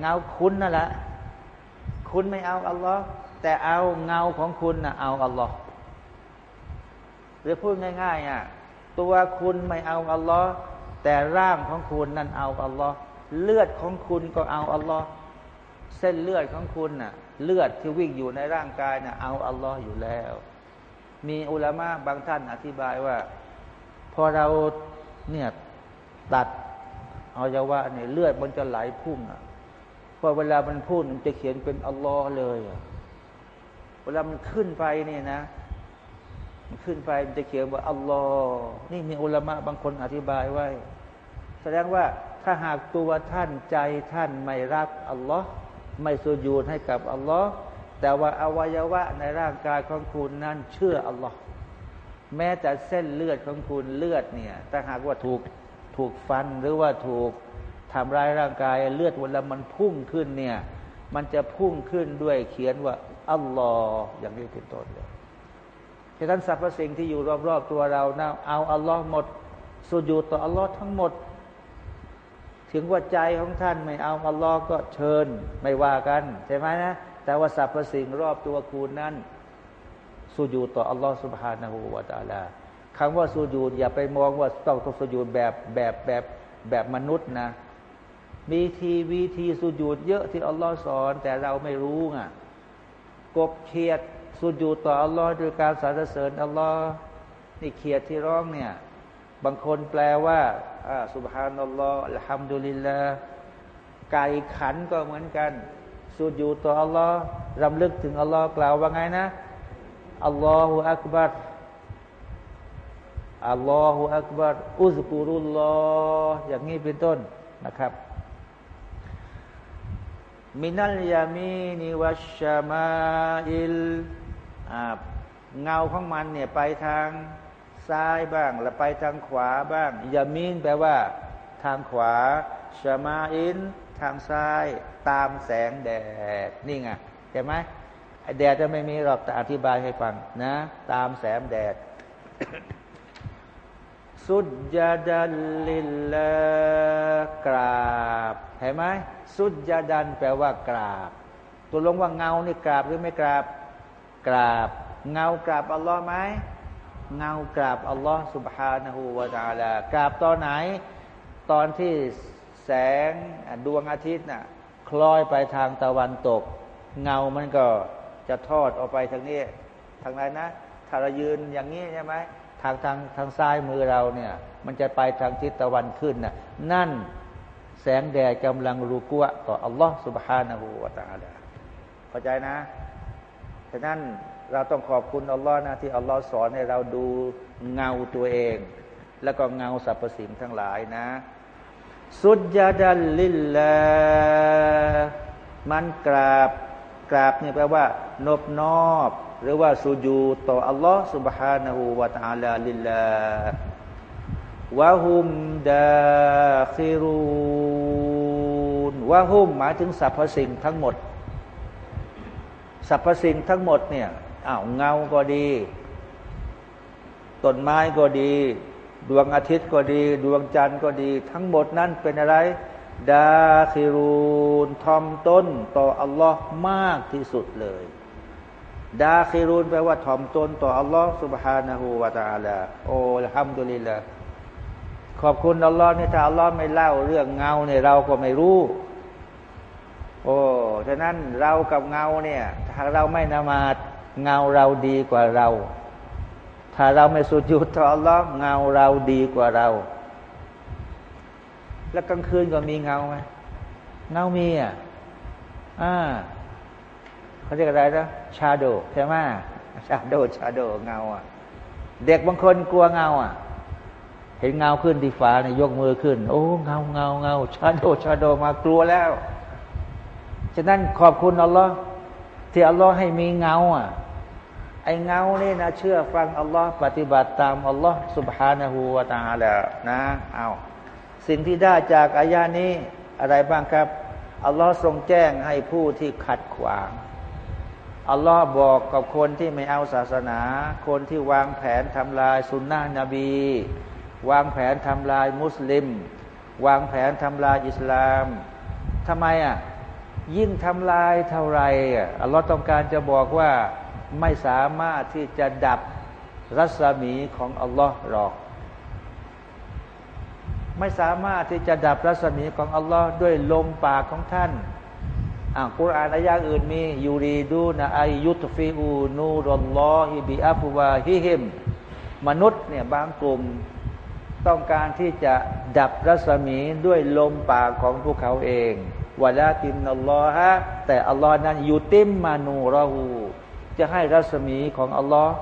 เงาคุณนั่นแหละ คุณไม่เอาอัลลอฮ์แต่เอาเงาของคุณนะเอาอัลลอฮ์หรือพูดง่ายๆอะตัวคุณไม่เอาอัลลอฮ์แต่ร่างของคุณนั่นเอาอัลลอฮ์เลือดของคุณก็เอาอัลลอฮ์เส้นเลือดของคุณน่ะ เลือดที่วิ่งอยู่ในร่างกายน่ะเอาอัลลอฮ์อยู่แล้ว มีอุลามะบางท่านอธิบายว่า พอเราเนี่ยตัดอวัยวะเนี่ยเลือดมันจะไหลพุ่งอะ อเวลามันพูดมันจะเขียนเป็นอัลลอฮ์เลย เวลามันขึ้นไปเนี่ยนะ มันขึ้นไปมันจะเขียนว่าอัลลอฮ์นี่มีอุลามะบางคนอธิบายไว้ แสดงว่าถ้าหากตัวท่านใจท่านไม่รักอัลลอฮ์ไม่สุญูดให้กับอัลลอฮ์แต่ว่าอวัยวะในร่างกายของคุณนั้นเชื่ออัลลอฮ์แม้แต่เส้นเลือดของคุณเลือดเนี่ยถ้าหากว่าถูกถูกฟันหรือว่าถูก ทำร้ายร่างกายเลือดเวลามันพุ่งขึ้นเนี่ย มันจะพุ่งขึ้นด้วยเขียนว่าอัลลอฮ์อย่างนี้เป็นต้นเลยฉะนั้นสรรพสิ่งที่อยู่รอบๆตัวเรานะเอาอัลลอฮ์หมดสุญูต่ออัลลอฮ์ทั้งหมด ถึงว่าใจของท่านไม่เอาอัลลอฮ์ก็เชิญไม่ว่ากันใช่ไหมนะแต่ว่าสรรพสิ่งรอบตัวคุณนั้นสุญูต่ออัลลอฮ์สุบฮานาหูวาตาลาคำว่าสุญูดอย่าไปมองว่าต้องต้องสุญูดแบบแบบแบบแบบมนุษย์นะ มีทีวีทีสุญูดเยอะที่อัลลอฮ์สอน แต่เราไม่รู้ไงกบเขียดสุญูดต่ออัลลอฮ์โดยการสรรเสริญอัลลอฮ์นี่เขียดที่ร้องเนี่ย บางคนแปลว่าอ่าสุบฮานัลลอฮ์อัลฮัมดุลิลลาห์ไก่ขันก็เหมือนกันสุญูดต่ออัลลอฮ์รำลึกถึงอัลลอฮ์กล่าวว่าไงนะอัลลอฮฺอักบัรอัลลอฮฺอักบัรอุสกุรุลลอฮ์อย่างนี้เป็นต้นนะครับ มินัลยามีนิวัชมาอิลเงาของมันเนี่ยไปทางซ้ายบ้าง แล้วไปทางขวาบ้างยามีนแปลว่า ทางขวาชมาอินทางซ้ายตามแสงแดดนี่ไงเห็นไหมแดดจะไม่มีหรอกแต่อธิบายให้ฟังนะ ตามแสงแดด สุดยาดันลิลลากราบเห็นไหมสุดยาดันแปลว่ากราบ ตัวลงว่าเงานี่กราบหรือไม่กราบ กราบ เงากราบอัลลอฮ์ไหมเงากราบอัลลอฮ์สุบฮานาหูวาตาลากราบตอนไหน ตอนที่แสงดวงอาทิตย์น่ะคล้อยไปทางตะวันตก เงามันก็จะทอดออกไปทางนี้ทางไหนนะถ้าเรายืนอย่างนี้ใช่ไหม ทางทางทางซ้ายมือเราเนี่ย มันจะไปทางทิศตะวันขึ้นน่ะ นั่นแสงแดดกำลังรูกัวต่ออัลลอฮ์ سبحانه และ تعالى เข้าใจนะฉะนั้นเราต้องขอบคุณอัลลอฮ์นะที่อัลลอฮ์สอนให้เราดูเงาตัวเอง แล้วก็เงาสรรพสิ่งทั้งหลายนะ สุดยาดัลลิลลามันกราบกราบนี่แปลว่า นบนอบ หรือว่าสุญูต่ออัลลอฮ์ سبحانه และ تعالى ลิลลาวะฮุมดาคิรูนวะฮุมหมายถึงสรรพสิ่งทั้งหมดสรรพสิ่งทั้งหมดเนี่ยอ้าวเงาก็ดีต้นไม้ก็ดี ดวงอาทิตย์ก็ดี ดวงจันทร์ก็ดี ทั้งหมดนั้นเป็นอะไร ดาคิรูนทอมต้น ต่ออัลลอฮ์มากที่สุดเลย ดาคิรูนแปลว่าทอมตนต่ออัลลอฮ์ سبحانه และ تعالى โอ้ละฮัมดุลิลละขอบคุณอัลลอฮ์นี่ถ้าอัลลอฮ์ไม่เล่าเรื่องเงาเนี่ยเราก็ไม่รู้ โอ้ฉะนั้นเรากับเงาเนี่ย ถ้าเราไม่นามาดเงาเราดีกว่าเรา ถ้าเราไม่สุดยุดต่ออัลลอฮ์เงาเราดีกว่าเรา แล้วกลางคืนก็มีเงาไหมเงามีอ่ะอ่า เขาเรียกอะไรนะชาโดใช่ไหมชาโดชาโดเงาอะ เด็กบางคนกลัวเงาอะ เห็นเงาขึ้นที่ฟ้าเนี่ยยกมือขึ้น โอ้เงาเงาเงาชาโดชาโดมากลัวแล้ว ฉะนั้นขอบคุณอัลลอฮ์ที่อัลลอฮ์ให้มีเงาอะไอ้เงาเนี่ยนะเชื่อฟังอัลลอฮ์ปฏิบัติตามอัลลอฮ์สุบฮานะฮูวาตาแล้วนะเอาสิ่งที่ได้จากอายานี้อะไรบ้างครับ อัลลอฮ์ทรงแจ้งให้ผู้ที่ขัดขวาง อัลลอฮ์บอกกับคนที่ไม่เอาศาสนา คนที่วางแผนทำลายสุนนะนบี วางแผนทำลายมุสลิม วางแผนทำลายอิสลามทำไมอะยิ่งทำลายเท่าไรอะอัลลอฮ์ต้องการจะบอกว่าไม่สามารถที่จะดับรัศมีของอัลลอฮ์หรอก ไม่สามารถที่จะดับรัศมีของอัลลอฮ์ด้วยลมปากของท่าน อ่ากุรอานอายะอื่นมียูรีดูนะอายุตฟิอูนูรอลลอฮิบิอัฟวาฮิฮิมมนุษย์เนี่ยบางกลุ่มต้องการที่จะดับรัศมีด้วยลมปากของพวกเขาเองวะลากินอัลลอฮะแต่อัลลอฮ์นั้นอยู่ติมมานูรอหูจะให้รัศมีของอัลลอฮ์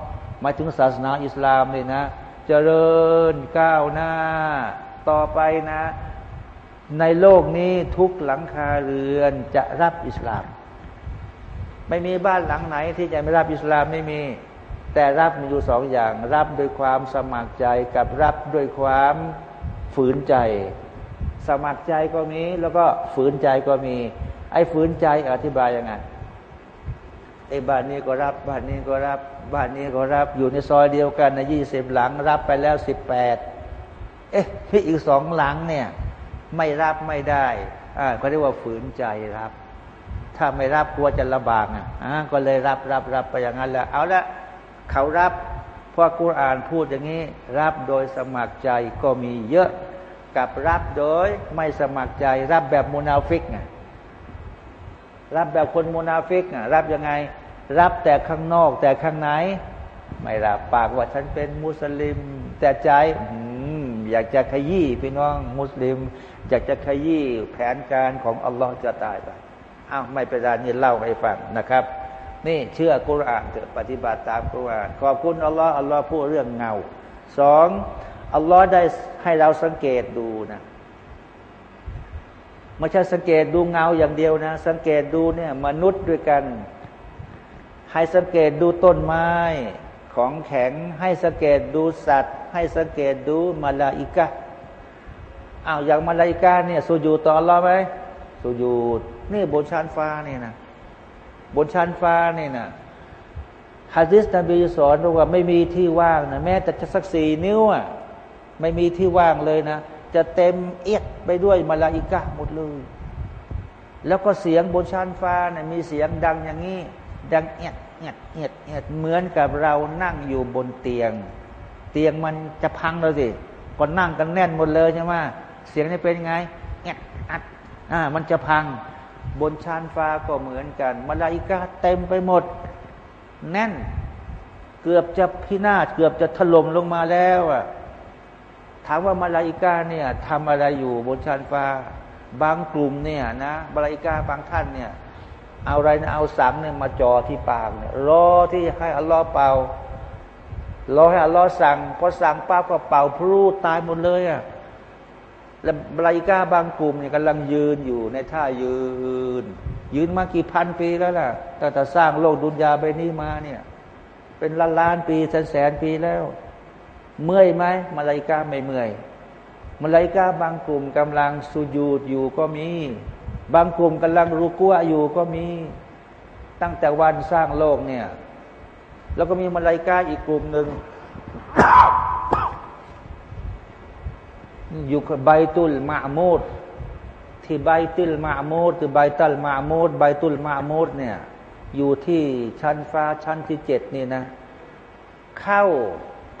มาถึงศาสนาอิสลามเลยนะ เจริญก้าวหน้า ต่อไปนะ ในโลกนี้ทุกหลังคาเรือนจะรับอิสลาม ไม่มีบ้านหลังไหนที่จะไม่รับอิสลามไม่มี แต่รับมีอยู่สองอย่าง รับด้วยความสมัครใจกับรับด้วยความฝืนใจ สมัครใจก็มี แล้วก็ฝืนใจก็มี ไอ้ฝืนใจอธิบายยังไงไอ้บ้านนี้ก็รับบ้านนี้ก็รับบ้านนี้ก็รับอยู่ในซอยเดียวกันในยี่สิบหลัง รับไปแล้วสิบแปดเอ๊ะพี่อีกสองหลังเนี่ย ไม่รับไม่ได้อ่าก็เรียกว่าฝืนใจรับ ถ้าไม่รับกลัวจะลำบากอะก็เลยรับรับรับไปอย่างนั้นแหละเอาละเขารับเพราะกุรอานพูดอย่างนี้ รับโดยสมัครใจก็มีเยอะกับรับโดยไม่สมัครใจ รับแบบมุนาฟิกไงรับแบบคนมุนาฟิกไงรับยังไง รับแต่ข้างนอกแต่ข้างใน ไม่รับปากว่าฉันเป็นมุสลิม แต่ใจ อยากจะขยี้พี่น้องมุสลิม อยากจะขยี้แผนการของอัลลอฮ์จะตายไปอ้าวไม่เป็นไรนี่เล่าให้ฟังนะครับ นี่เชื่อกุรอานเถอะปฏิบัติตามกุรอานขอบคุณอัลลอฮ์อัลลอฮ์พูดเรื่องเงาสองอัลลอฮ์ได้ให้เราสังเกตดูนะไม่ใช่สังเกตดูเงาอย่างเดียวนะ สังเกตดูเนี่ยมนุษย์ด้วยกัน ให้สังเกตดูต้นไม้ ของแข็งให้สังเกตดูสัตว์ ให้สังเกตดูมาลาอิกะอ้าวอย่างมาลาอิกะเนี่ยสูญูต่ออัลลอไหมสูญูนี่บนชั้นฟ้านี่นะบนชั้นฟ้านี่นะฮะดิษนบีสอนว่าไม่มีที่ว่างนะแม้แต่จะสักสี่นิ้วอะไม่มีที่ว่างเลยนะจะเต็มเอียดไปด้วยมาลาอิกะหมดเลยแล้วก็เสียงบนชั้นฟ้านะ่ะมีเสียงดังอย่างนี้ ดังเอียด เอียดเอียดเอียดเหมือนกับเรานั่งอยู่บนเตียง เตียงมันจะพังแล้วสิก็นั่งกันแน่นหมดเลยใช่ไหมเสียงนี่เป็นไงเอียดอัดอ่ามันจะพัง บนชานฟ้าก็เหมือนกันมาลาอิกาเต็มไปหมด แน่น เกือบจะพินาศเกือบจะถล่มลงมาแล้วอะถามว่ามาลาอิกาเนี่ยทำอะไรอยู่บนชานฟ้า บางกลุ่มเนี่ยนะมาลาอิกาบางท่านเนี่ย เอาอะไรนะเอาสังเนี่ยมาจ่อที่ปากเนี่ยรอที่ให้อัลลอฮ์เป่ารอให้อัลลอฮ์สั่งพอสั่งป้าก็เป่าพลูตายหมดเลยอะแล้วไลกาบางกลุ่มเนี่ยกำลังยืนอยู่ในท่ายืน ยืนมากี่พันปีแล้วล่ะตั้งแต่สร้างโลกดุนยาไปนี้มาเนี่ย เป็นล้านล้านปีแสนแสนปีแล้ว เมื่อยไหมมาลายกาไม่เมื่อยมาลายกาบางกลุ่มกำลังสุญูดอยู่ก็มี บางกลุ่มกำลังรุกัวอยู่ก็มีตั้งแต่วันสร้างโลกเนี่ย แล้วก็มีมาลายกาอีกกลุ่มหนึ่งอยู่กับใบตุลมาโมดที่ใบตุลมาโมดคือใบตัลมาโมดใบตุลมาโมดเนี่ยอยู่ที่ชั้นฟ้าชั้นที่เจ็ดนี่นะ เข้า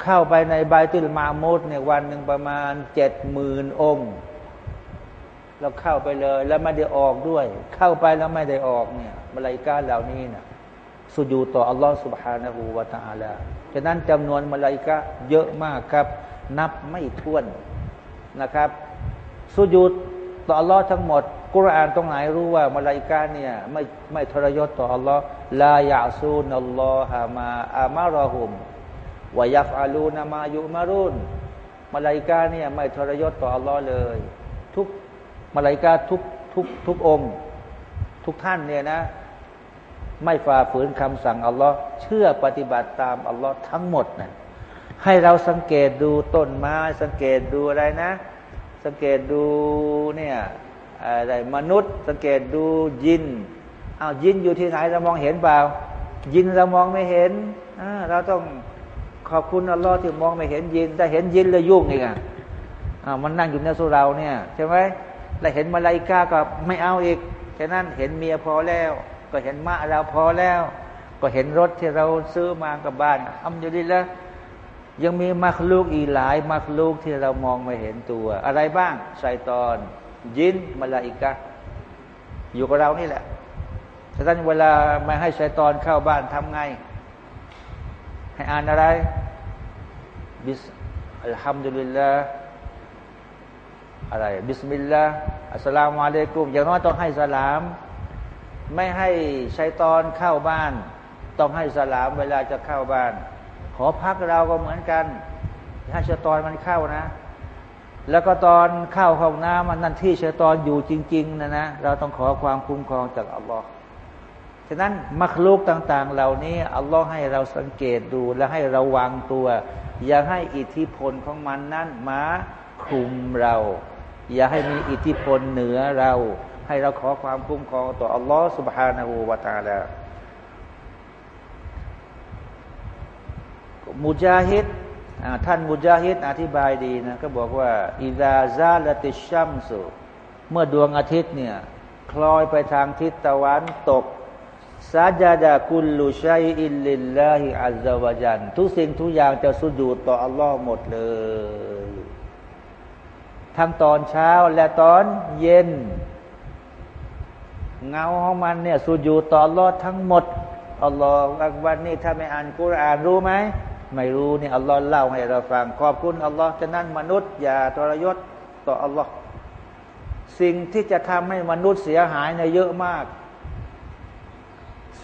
เข้าไปในใบตุลมาโมดเนี่ยวันหนึ่งประมาณเจ็ดหมื่นองค์ เราเข้าไปเลย แล้วไม่ได้ออกด้วย เข้าไปแล้วไม่ได้ออกเนี่ยมาลายกาเหล่านี้นะสุญูต่ออัลลอฮฺ سبحانه และ تعالى ฉะนั้นจำนวนมาลายกาเยอะมากครับ นับไม่ถ้วนนะครับสุญูดต่ออัลลอฮ์ทั้งหมด กุรอานตรงไหนรู้ว่ามาลายกาเนี่ยไม่ไม่ทรยศต่ออัลลอฮ์ลายาซูนัลลอฮามาอามารอหุมวายัฟอาลูนามายุมารุนมาลายกาเนี่ยไม่ทรยศต่ออัลลอฮ์เลย ทุก มาลายกาทุกทุกทุกองค์ ทุกท่านเนี่ยนะ ไม่ฝ่าฝืนคำสั่งอัลลอฮ์เชื่อปฏิบัติตามอัลลอฮ์ทั้งหมดนะให้เราสังเกตดูต้นไม้ สังเกตดูอะไรนะ สังเกตดูเนี่ยอะไรมนุษย์ สังเกตดูยินอ้าวยินอยู่ที่ไหนเรามองเห็นเปล่า ยินเรามองไม่เห็นเราต้องขอบคุณอัลลอฮ์ที่มองไม่เห็นยินแต่เห็นยินเลยยุ่งอีกอะอ้าวมันนั่งอยู่ในสุเราเนี่ยใช่ไหม แล้วเห็นมาลายกาก็ไม่เอาอีกแค่นั้นเห็นเมียพอแล้ว ก็เห็นมะเราพอแล้ว ก็เห็นรถที่เราซื้อมากับบ้านทำอยู่ดีแล้วยังมีมักลูกอีหลายมักลูกที่เรามองไม่เห็นตัว อะไรบ้างไซตอน ยินมาลาอิกะอยู่กับเรานี่แหละฉะนั้นเวลามาให้ไซตอนเข้าบ้านทำไง ให้อ่านอะไรบิสอัลฮัมดุลิลลาห์ อะไร บิสมิลลาห์อัสลามุอะลัยกุมอย่างน้อยต้องให้สลาม ไม่ให้ชัยตอนเข้าบ้าน ต้องให้สลามเวลาจะเข้าบ้าน ขอพักเราก็เหมือนกันถ้าเชตอนมันเข้านะ แล้วก็ตอนเข้าห้องน้ำมันนั่นที่เชตอนอยู่จริง ๆ นะนะ เราต้องขอความคุ้มครองจากอัลลอฮ์ฉะนั้นมักลูกต่างๆ เหล่านี้อัลลอฮ์ให้เราสังเกตดูและให้ระวังตัว อย่าให้อิทธิพลของมันนั้นมาคุมเรา อย่าให้มีอิทธิพลเหนือเรา ให้เราขอความคุ้มครองต่ออัลลอฮ์ سبحانه และ تعالى มุจาฮิดท่านมุจาฮิดอธิบายดีนะก็บอกว่าอิดาซาลติชัมสุเมื่อดวงอาทิตย์เนี่ยคลอยไปทางทิศตะวันตกซาจาดากุลลุชัยอิลลิลลาฮิอัลลอฮฺจันทุกสิ่งทุกอย่างจะสุญูต่ออัลลอฮ์หมดเลย ทั้งตอนเช้าและตอนเย็น เงาของมันเนี่ยสุญูดต่ออัลลอฮ์ทั้งหมดอัลลอฮฺอักบันนี่ถ้าไม่อ่านกุรอานรู้ไหมไม่รู้เนี่ยอัลลอฮ์เล่าให้เราฟัง ขอบคุณอัลลอฮ์ฉะนั้นมนุษย์ อย่าทรยศต่ออัลลอฮ์สิ่งที่จะทำให้มนุษย์เสียหายในเยอะมาก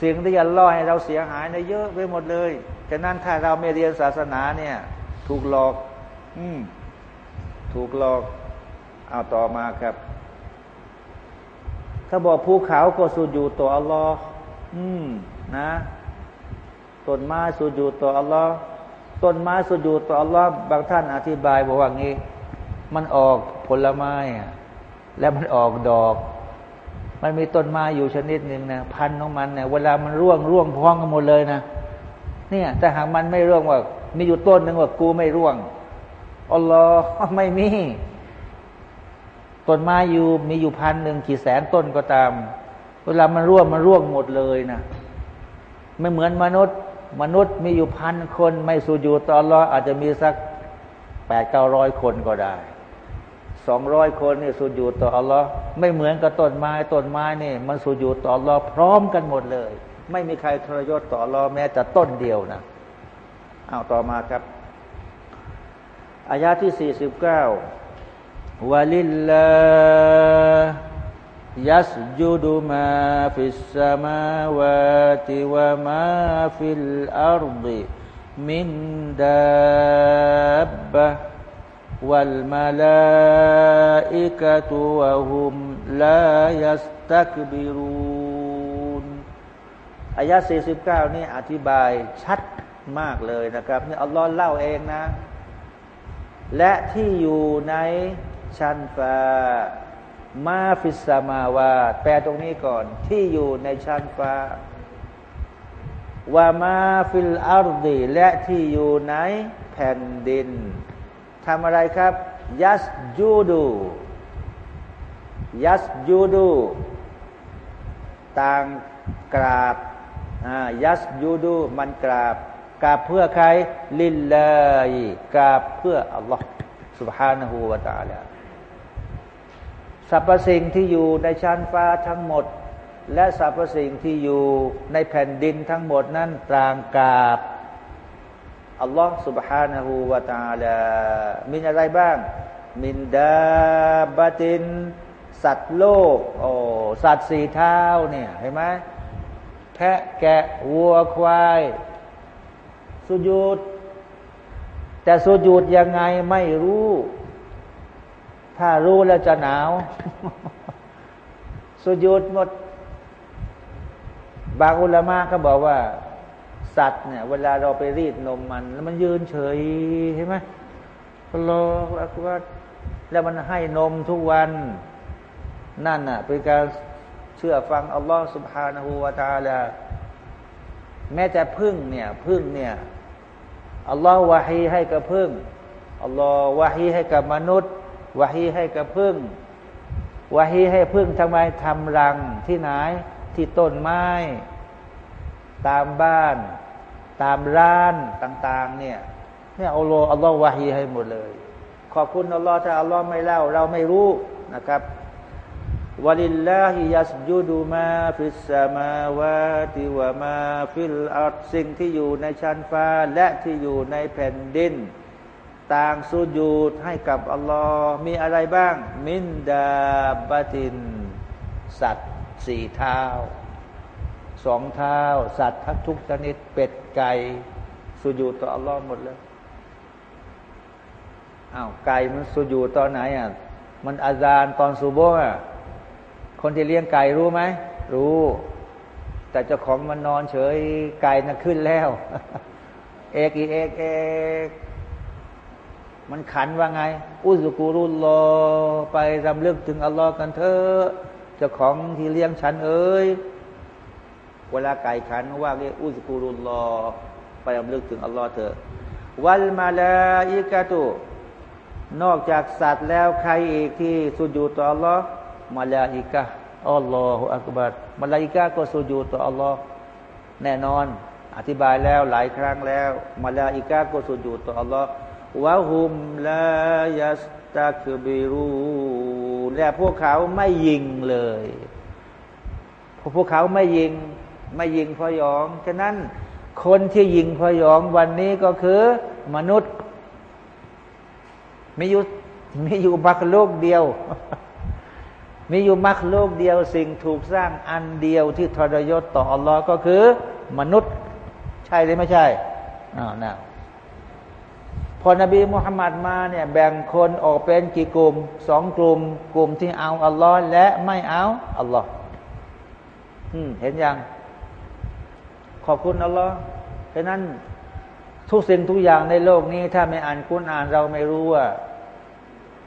สิ่งที่อัลลอฮ์ให้เราเสียหายในเยอะไปหมดเลยฉะนั้นถ้าเราไม่เรียนศาสนาเนี่ย ถูกหลอก อืมถูกหลอก เอาต่อมาครับถ้าบอกภูเขาก็สูญอยู่ต่ออัลลอฮ์อืม นะต้นไม้สูญอยู่ต่ออัลลอฮ์ต้นไม้สุญูต่ออัลลอฮ์บางท่านอธิบายบอกว่างี้ มันออกผลไม้แล้วมันออกดอก มันมีต้นไม้อยู่ชนิดหนึ่งนะพันของมันเนี่ยเวลามันร่วงร่วงพ้องกันหมดเลยนะเนี่ยแต่หากมันไม่ร่วงว่า มีอยู่ต้นหนึ่งว่ากูไม่ร่วงอัลลอฮ์ไม่มี ต้นไม้อยู่มีอยู่พันหนึ่งกี่แสนต้นก็ตาม เวลามันร่วงมันร่วงหมดเลยนะไม่เหมือนมนุษย์ มนุษย์มีอยู่พันคน ไม่สูญูต่อรออาจจะมีสักแปดเก้าร้อยคนก็ได้สองร้อยคนนี่สูญูต่ออัลลอฮ์ไม่เหมือนกับต้นไม้ต้นไม้นี่ มันสูญูต่ออัลลอฮ์พร้อมกันหมดเลย ไม่มีใครทรยศต่ออัลลอฮ์แม้แต่ต้นเดียวนะเอาต่อมาครับอายาที่สี่สิบเก้า วะลิลลา يسجد ما في السماوات وما في الأرض من دابة والملائكة وهم لا يستكبرون อายะ49 นี่อธิบายชัดมากเลยนะครับนี่อัลลอฮ์เล่าเองนะ และที่อยู่ใน ชั้นฟ้ามาฟิสมาวาแปลตรงนี้ก่อน ที่อยู่ในชั้นฟ้าว่ามาฟิลอาร์ดีและที่อยู่ในแผ่นดินทำอะไรครับ ยัสจูดูยัสจูดูต่างกราบยัสยูดูมันกราบกราบเพื่อใคร ลิลลาฮิกราบเพื่ออัลลอฮ์ سبحانه และ تعالى สรรพสิ่งที่อยู่ในชั้นฟ้าทั้งหมด และสรรพสิ่งที่อยู่ในแผ่นดินทั้งหมดนั้นต่างกาบอัลลอฮ์ سبحانه และ تعالى มีอะไรบ้าง มินดาบติน สัตว์โลกโอ้สัตว์สี่เท้าเนี่ยเห็นไหมแพะแกะวัวควายสุญูดแต่สุญูดยังไงไม่รู้ ถ้ารู้แล้วจะหนาว สุญูดหมด บางอุลามะก็บอกว่า สัตว์เนี่ย เวลาเราไปรีดนมมัน แล้วมันยืนเฉยใช่ไหมรอว่าแล้วมันให้นมทุกวัน นั่นน่ะ เป็นการเชื่อฟังอัลลอฮฺสุบฮานาหูวาตาลาแม้แต่พึ่งเนี่ย พึ่งเนี่ยอัลลอฮฺวาฮีให้กับพึ่งอัลลอฮฺวาฮีให้กับมนุษย์ วาฮีให้กับพึ่งวาฮีให้พึ่งทำไมทำรังที่ไหน ที่ต้นไม้ ตามบ้าน ตามร้านต่าง ๆ เนี่ยเนี่ยอัลลอฮ์อัลลอฮ์วาฮีให้หมดเลย ขอบคุณอัลลอฮ์ถ้าอัลลอฮ์ไม่เล่า เราไม่รู้นะครับولله يسجد ما في السماوات وما في الأرض สิ่งที่อยู่ในชั้นฟ้าและที่อยู่ในแผ่นดิน ต่างสุญูดให้กับอัลลอฮ์มีอะไรบ้าง มินดาบติน สัตว์สี่เท้าสองเท้า สัตว์ทั้งทุกชนิด เป็ดไก่สุญูดต่ออัลลอฮ์หมดเลยอ้าวไก่มันสุญูดตอนไหนอะมันอาจารตอนสุโบอะคนที่เลี้ยงไก่รู้ไหมรู้ แต่เจ้าของมันนอนเฉยไก่น่ะขึ้นแล้ว เอกอีเอกเอก มันขันว่าไง อุสกูรุลลอไปรำลึกถึงอัลลอฮ์กันเถอะเจ้าของที่เลี้ยงฉันเอ้ยเวลาไก่ขันว่าเรียกอุสกูรุลลอไปรำลึกถึงอัลลอฮ์เถอะวัลมาลาอิกาตุนอกจากสัตว์แล้วใครอีกที่สุญูต่ออัลลอฮ์มาลาอิกะอัลลอฮฺอักบัดมาลาอิกะก็สุญูต่ออัลลอฮ์แน่นอน อธิบายแล้วหลายครั้งแล้ว มาลาอิกะก็สุญูต่ออัลลอฮ์ วะฮุมลายัสตักบิรูและพวกเขาไม่ยิงเลยพวกเขาไม่ยิงไม่ยิงพยอง ฉะนั้นคนที่ยิงพยองวันนี้ก็คือ มนุษย์มีอยู่มีอยู่บักโลกเดียว มีอยู่มักโลกเดียว สิ่งถูกสร้างอันเดียวที่ทรยศต่ออัลลอฮ์ก็คือ มนุษย์ ใช่หรือไม่ใช่อ้าวนะ พอนบีมุฮัมมัดมาเนี่ยแบ่งคนออกเป็นกี่กลุ่มสองกลุ่ม กลุ่มที่เอาอัลลอฮ์และไม่เอาอัลลอฮ์เห็นยัง ขอบคุณอัลลอฮ์ฉะนั้นทุกสิ่งทุกอย่างในโลกนี้ ถ้าไม่อ่านคุนอ่านเราไม่รู้ว่า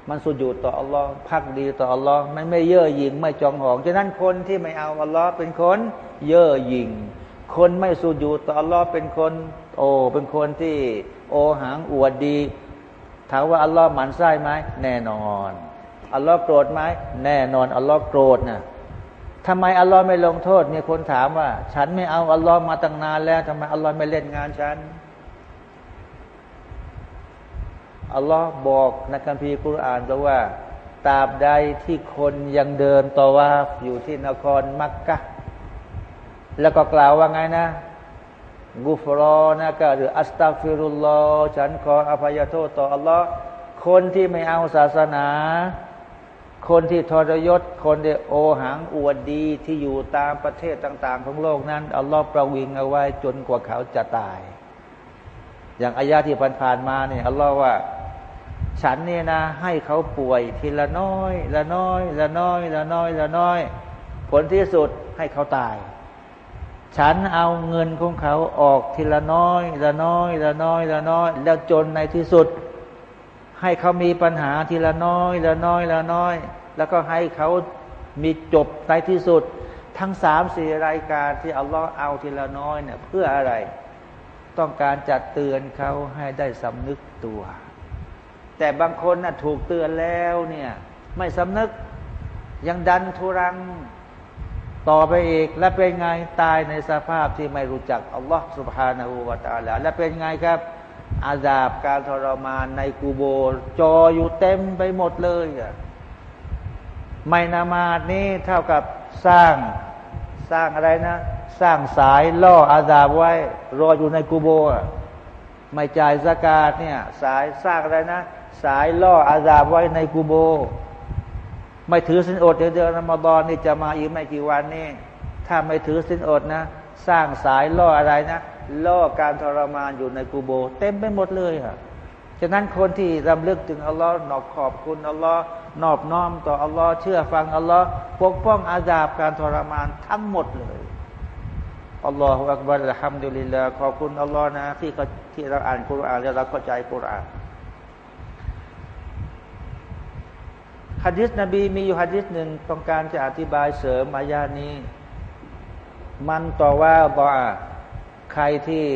มันสุญูดต่ออัลลอฮ์พักดีต่ออัลลอฮ์ไม่ไม่เย่อหยิ่งไม่จองหองฉะนั้นคนที่ไม่เอาอัลลอฮ์เป็นคน เย่อหยิ่งคนไม่สุญูดต่ออัลลอฮ์เป็นคน โอ้เป็นคนที่ โอหางอวดดีถามว่าอัลลอฮ์หมันไส้ไหมแน่นอนอัลลอฮ์โกรธไหมแน่นอนอัลลอฮ์โกรธนะทำไมอัลลอฮ์ไม่ลงโทษ มีคนถามว่า ฉันไม่เอาอัลลอฮ์มาตั้งนานแล้วทำไมอัลลอฮ์ไม่เล่นงานฉันอัลลอฮ์บอกในคัมภีร์กุรอานว่าตราบใดที่คนยังเดินต่อว่าอยู่ที่นครมักกะแล้วก็กล่าวว่าไงนะ กุฟรอนะก็หรืออัสตัฟิรุลลอฉันขออภัยโทษต่ออัลลอฮ์คนที่ไม่เอาศาสนา คนที่ทรยศ คนที่โอหังอวดดีที่อยู่ตามประเทศต่าง ๆ ของโลกนั้น อัลลอฮ์ประวิงเอาไว้จนกว่าเขาจะตาย อย่างอายาที่ผ่านๆมาเนี่ยอัลลอฮ์ว่า ฉันเนี่ยนะ ให้เขาป่วยทีละน้อย ละน้อย ละน้อย ละน้อย ละน้อย ผลที่สุดให้เขาตาย ฉันเอาเงินของเขาออกทีละน้อย ละน้อย ละน้อย ละน้อย แล้วจนในที่สุด ให้เขามีปัญหาทีละน้อย ละน้อย ละน้อย แล้วก็ให้เขามีจบในที่สุด ทั้งสามสี่รายการที่อัลลอฮ์เอาทีละน้อยเนี่ยเพื่ออะไร ต้องการจัดเตือนเขาให้ได้สำนึกตัว แต่บางคนน่ะถูกเตือนแล้วเนี่ย ไม่สำนึกยังดันทุรัง ต่อไปอีกและเป็นไงตายในสภาพที่ไม่รู้จักอัลลอฮฺสุบฮานาหูวาตาลาและเป็นไงครับ อาซาบการทรมานในกูโบจออยู่เต็มไปหมดเลยอะไม่นามาดนี้เท่ากับสร้างสร้างอะไรนะ สร้างสายล่ออาซาบไว้ รออยู่ในกูโบไม่จ่ายสกาดเนี่ย สายสร้างอะไรนะ สายล่ออาซาบไว้ในกูโบ ไม่ถือสินอดเดือนรอมฎอนนี่จะมาอีกไม่กี่วันนี่ ถ้าไม่ถือสินอดนะ สร้างสายล่ออะไรนะ ล่อการทรมานอยู่ในกูโบ เต็มไปหมดเลยค่ะฉะนั้นคนที่รำลึกถึงอัลลอฮ์นอบขอบคุณอัลลอฮ์นอบน้อมต่ออัลลอฮ์เชื่อฟังอัลลอฮ์ปกป้องอาซาบการทรมานทั้งหมดเลยอัลลอฮฺอักบัรละฮัมดุลิลลาขอบคุณอัลลอฮ์นะที่ที่เราอ่านคุรานแล้วเราเข้าใจคุราน ฮะดิษนบีมีอยู่ฮะดิษหนึ่งต้องการจะอธิบายเสริมอายานี้ มันต่อว่าบอใครที่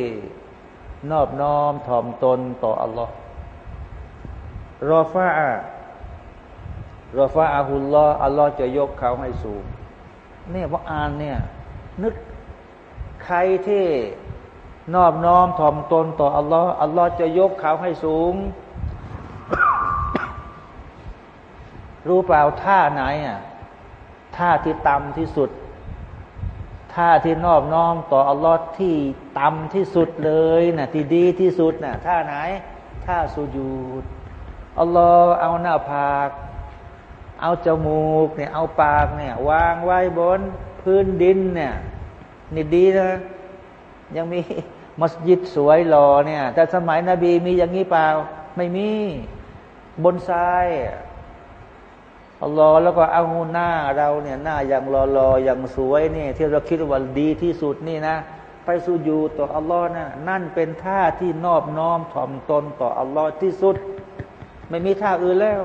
นอบน้อมถ่อมตนต่ออัลลอฮ์รอฟารอฟาอาฮุลลออัลลอฮ์จะยกเขาให้สูงเนี่ยว่าอ่านเนี่ยนึกใครที่นอบน้อมถ่อมตนต่ออัลลอฮ์อัลลอฮ์จะยกเขาให้สูง รู้เปล่าท่าไหนอะท่าที่ต่ำที่สุดท่าที่นอบน้อมต่ออัลลอฮ์ที่ต่ำที่สุดเลยนะที่ดีที่สุดนะท่าไหนท่าสุญูดอัลลอฮ์เอาหน้าผาก เอาจมูกเนี่ยเอาปากเนี่ยวางไว้บนพื้นดินเนี่ยนี่ดีนะยังมีมัสยิดสวยหล่อเนี่ย แต่สมัยนบีมีอย่างนี้เปล่า ไม่มีบนทราย อัลลอฮ์แล้วก็เอาหน้าเราเนี่ยหน้าอย่างรอรออย่างสวยเนี่ยที่เราคิดว่าดีที่สุดนี่นะ ไปสู่อยู่ต่ออัลลอฮ์นะนั่นเป็นท่าที่นอบน้อมถ่อมตนต่ออัลลอฮ์ที่สุด ไม่มีท่าอื่นแล้ว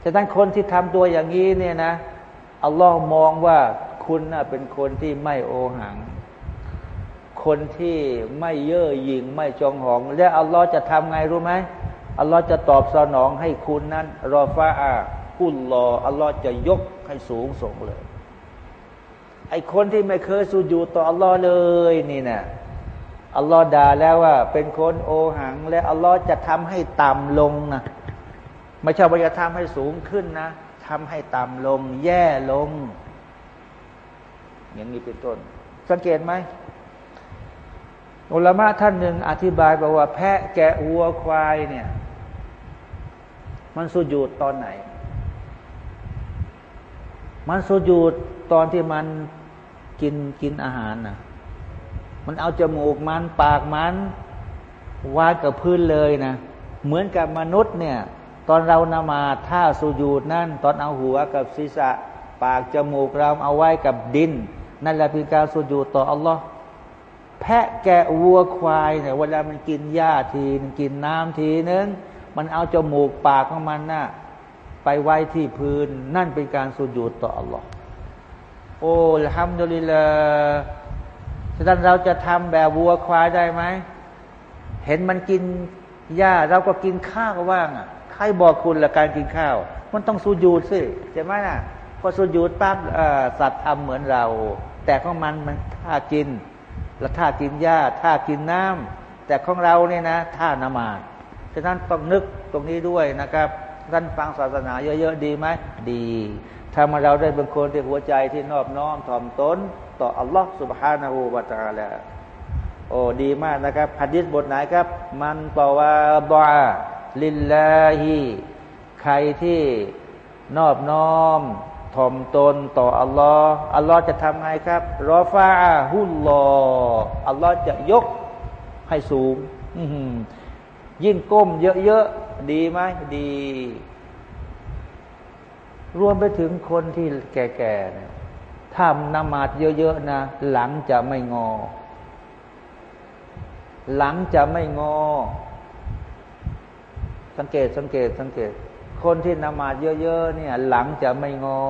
แต่ท่านคนที่ทำตัวอย่างนี้เนี่ยนะอัลลอฮ์มองว่าคุณน่ะเป็นคนที่ไม่โอหัง คนที่ไม่เย่อหยิ่งไม่จองหอง และอัลลอฮ์จะทำไงรู้ไหมอัลลอฮ์จะตอบสนองให้คุณนั้นรอฟ้าอา กุลลออัลลอฮ์จะยกให้สูงส่งเลย ไอคนที่ไม่เคยสูญูต่ออัลลอฮ์เลยนี่นะอัลลอฮ์ด่าแล้วว่า เป็นคนโอหัง และอัลลอฮ์จะทำให้ต่ำลงนะไม่ใช่ว่าจะทำให้สูงขึ้นนะทำให้ต่ำลง แย่ลง อย่างนี้เป็นต้น สังเกตไหมอุลามะท่านหนึ่งอธิบายบอกว่า แพะแกะวัวควายเนี่ย มันสุญูดตอนไหน มันสุญูดตอนที่มันกินกินอาหารนะมันเอาจมูกมันปากมันวาดกับพื้นเลยนะเหมือนกับมนุษย์เนี่ย ตอนเรานามาท่าสุญูดนั่น ตอนเอาหัวกับศีรษะ ปากจมูกเราเอาไว้กับดิน นั่นแหละเป็นการสุญูดต่ออัลลอฮ์แพะแกะวัวควายเนี่ยเวลามันกินหญ้าทีมันกินน้ำทีนึงมันเอาจมูกปากของมันนะ่ะ ไปไว้ที่พื้น นั่นเป็นการสุญูดต่ออัลลอฮ์โอ้ทำดุลิลฉะนั้นเราจะทำแบบวัวควายได้ไหม เห็นมันกินหญ้าเราก็กินข้าวว่างอะใครบอกคุณละการกินข้าว มันต้องสุญูดสิใช่ไหมน่ะพอสุญูดปั๊บสัตว์ทำเหมือนเรา แต่ของมันมันท่ากินแล้วท่ากินหญ้าท่ากินน้ำแต่ของเราเนี่ยนะท่านมาฉะนั้นต้องนึกตรงนี้ด้วยนะครับ ท่านฟังศาสนาเยอะๆดีไหมดีทำให้เราได้เป็นคนที่หัวใจที่นอบน้อมถ่อมตนต่ออัลลอฮฺสุบฮานาหูบาตาละโอ้ดีมากนะครับฮัดิษบทไหนครับ มันตอว่าบาลิลลาฮีใครที่นอบน้อมถ่อมตนต่ออัลลอฮ์อัลลอฮ์จะทำไงครับ รอฟาฮุลลออัลลอฮ์จะยกให้สูง ยิ่งก้มเยอะๆ ดีไหมดี รวมไปถึงคนที่แก่ๆเนี่ยถ้านมาดเยอะๆนะ หลังจะไม่งอ หลังจะไม่งอ สังเกตสังเกตสังเกต คนที่นมาดเยอะๆเนี่ย หลังจะไม่งอ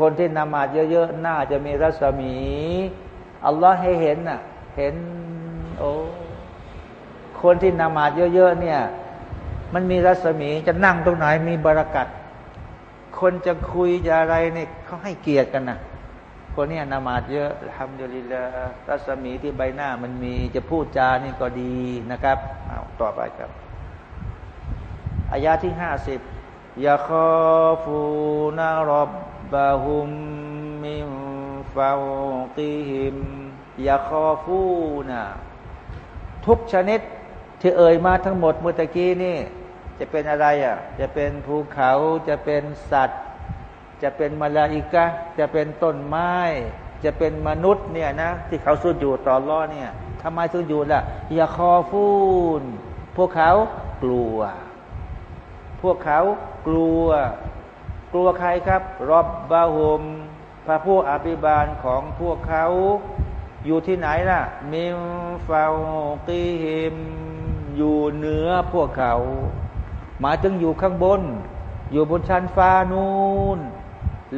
คนที่นมาดเยอะๆหน้าจะมีรัศมีอัลลอฮ์ให้เห็นน่ะ เห็น โอ้ คนที่นมาดเยอะๆเนี่ย มันมีรัศมีจะนั่งตรงไหนมีบรากัด คนจะคุยจะอะไรเนี่ยเขาให้เกียรติกันนะคนนี้นมาดเยอะทำเดียวลีละรัศมีที่ใบหน้ามันมีจะพูดจานี่ก็ดีนะครับเอาต่อไปครับอายาที่ห้าสิบยาคอฟูนารบบาฮุมมิมฟาติหิมยาคอฟูนะทุกชนิด ที่เอ่ยมาทั้งหมดเมื่อกี้นี่ จะเป็นอะไรอะ จะเป็นภูเขาจะเป็นสัตว์ จะเป็นมลาอิกะจะเป็นต้นไม้ จะเป็นมนุษย์เนี่ยนะที่เขาสุดอยู่ต่อรอเนี่ยทำไมสุดอยู่ล่ะอย่าคอฟูนพวกเขากลัว พวกเขากลัว กลัวใครครับ รอบบาหมพระผู้อภิบาลของพวกเขา อยู่ที่ไหนล่ะ มิมฟาวกีฮิม อยู่เหนือพวกเขา หมายถึงอยู่ข้างบน อยู่บนชั้นฟ้านูน่น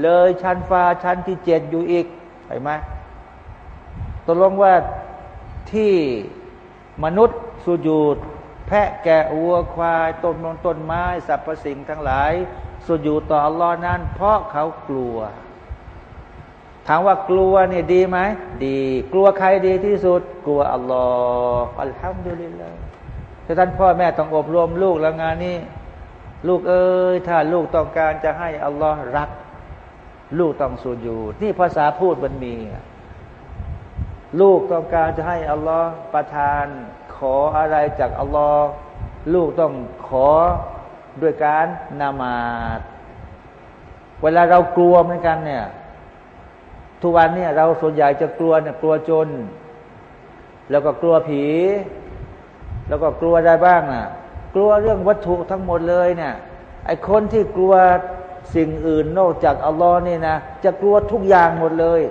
เลยชั้นฟ้าชั้นที่เจ็ดอยู่อีกเห็นไหมตกลงว่าที่มนุษย์สุญูดแพะแกะวัวควายต้นนต้นไม้สรรพสิ่งทั้งหลาย สุดอยู่ต่ออัลลอฮ์นั้น เพราะเขากลัว ถามว่ากลัวเนี่ยดีไหมดี กลัวใครดีที่สุด กลัวอัลลอฮ์อัลฮัมดุลิลลาห์ ถ้าท่านพ่อแม่ต้องอบรมลูกแล้วงานนี้ ลูกเอ้ยถ้าลูกต้องการจะให้อัลลอฮ์รัก ลูกต้องสุดอยู่นี่ภาษาพูดมันมี ลูกต้องการจะให้อัลลอฮ์ประทาน ขออะไรจากอัลลอฮ์ลูกต้องขอด้วยการนามาดเวลาเรากลัวเหมือนกันเนี่ย ทุกวันเนี่ยเราส่วนใหญ่จะกลัวเนี่ยกลัวจน แล้วก็กลัวผี แล้วก็กลัวได้บ้างนะกลัวเรื่องวัตถุทั้งหมดเลยเนี่ยไอ้คนที่กลัวสิ่งอื่นนอกจากอัลลอฮ์นี่นะจะกลัวทุกอย่างหมดเลย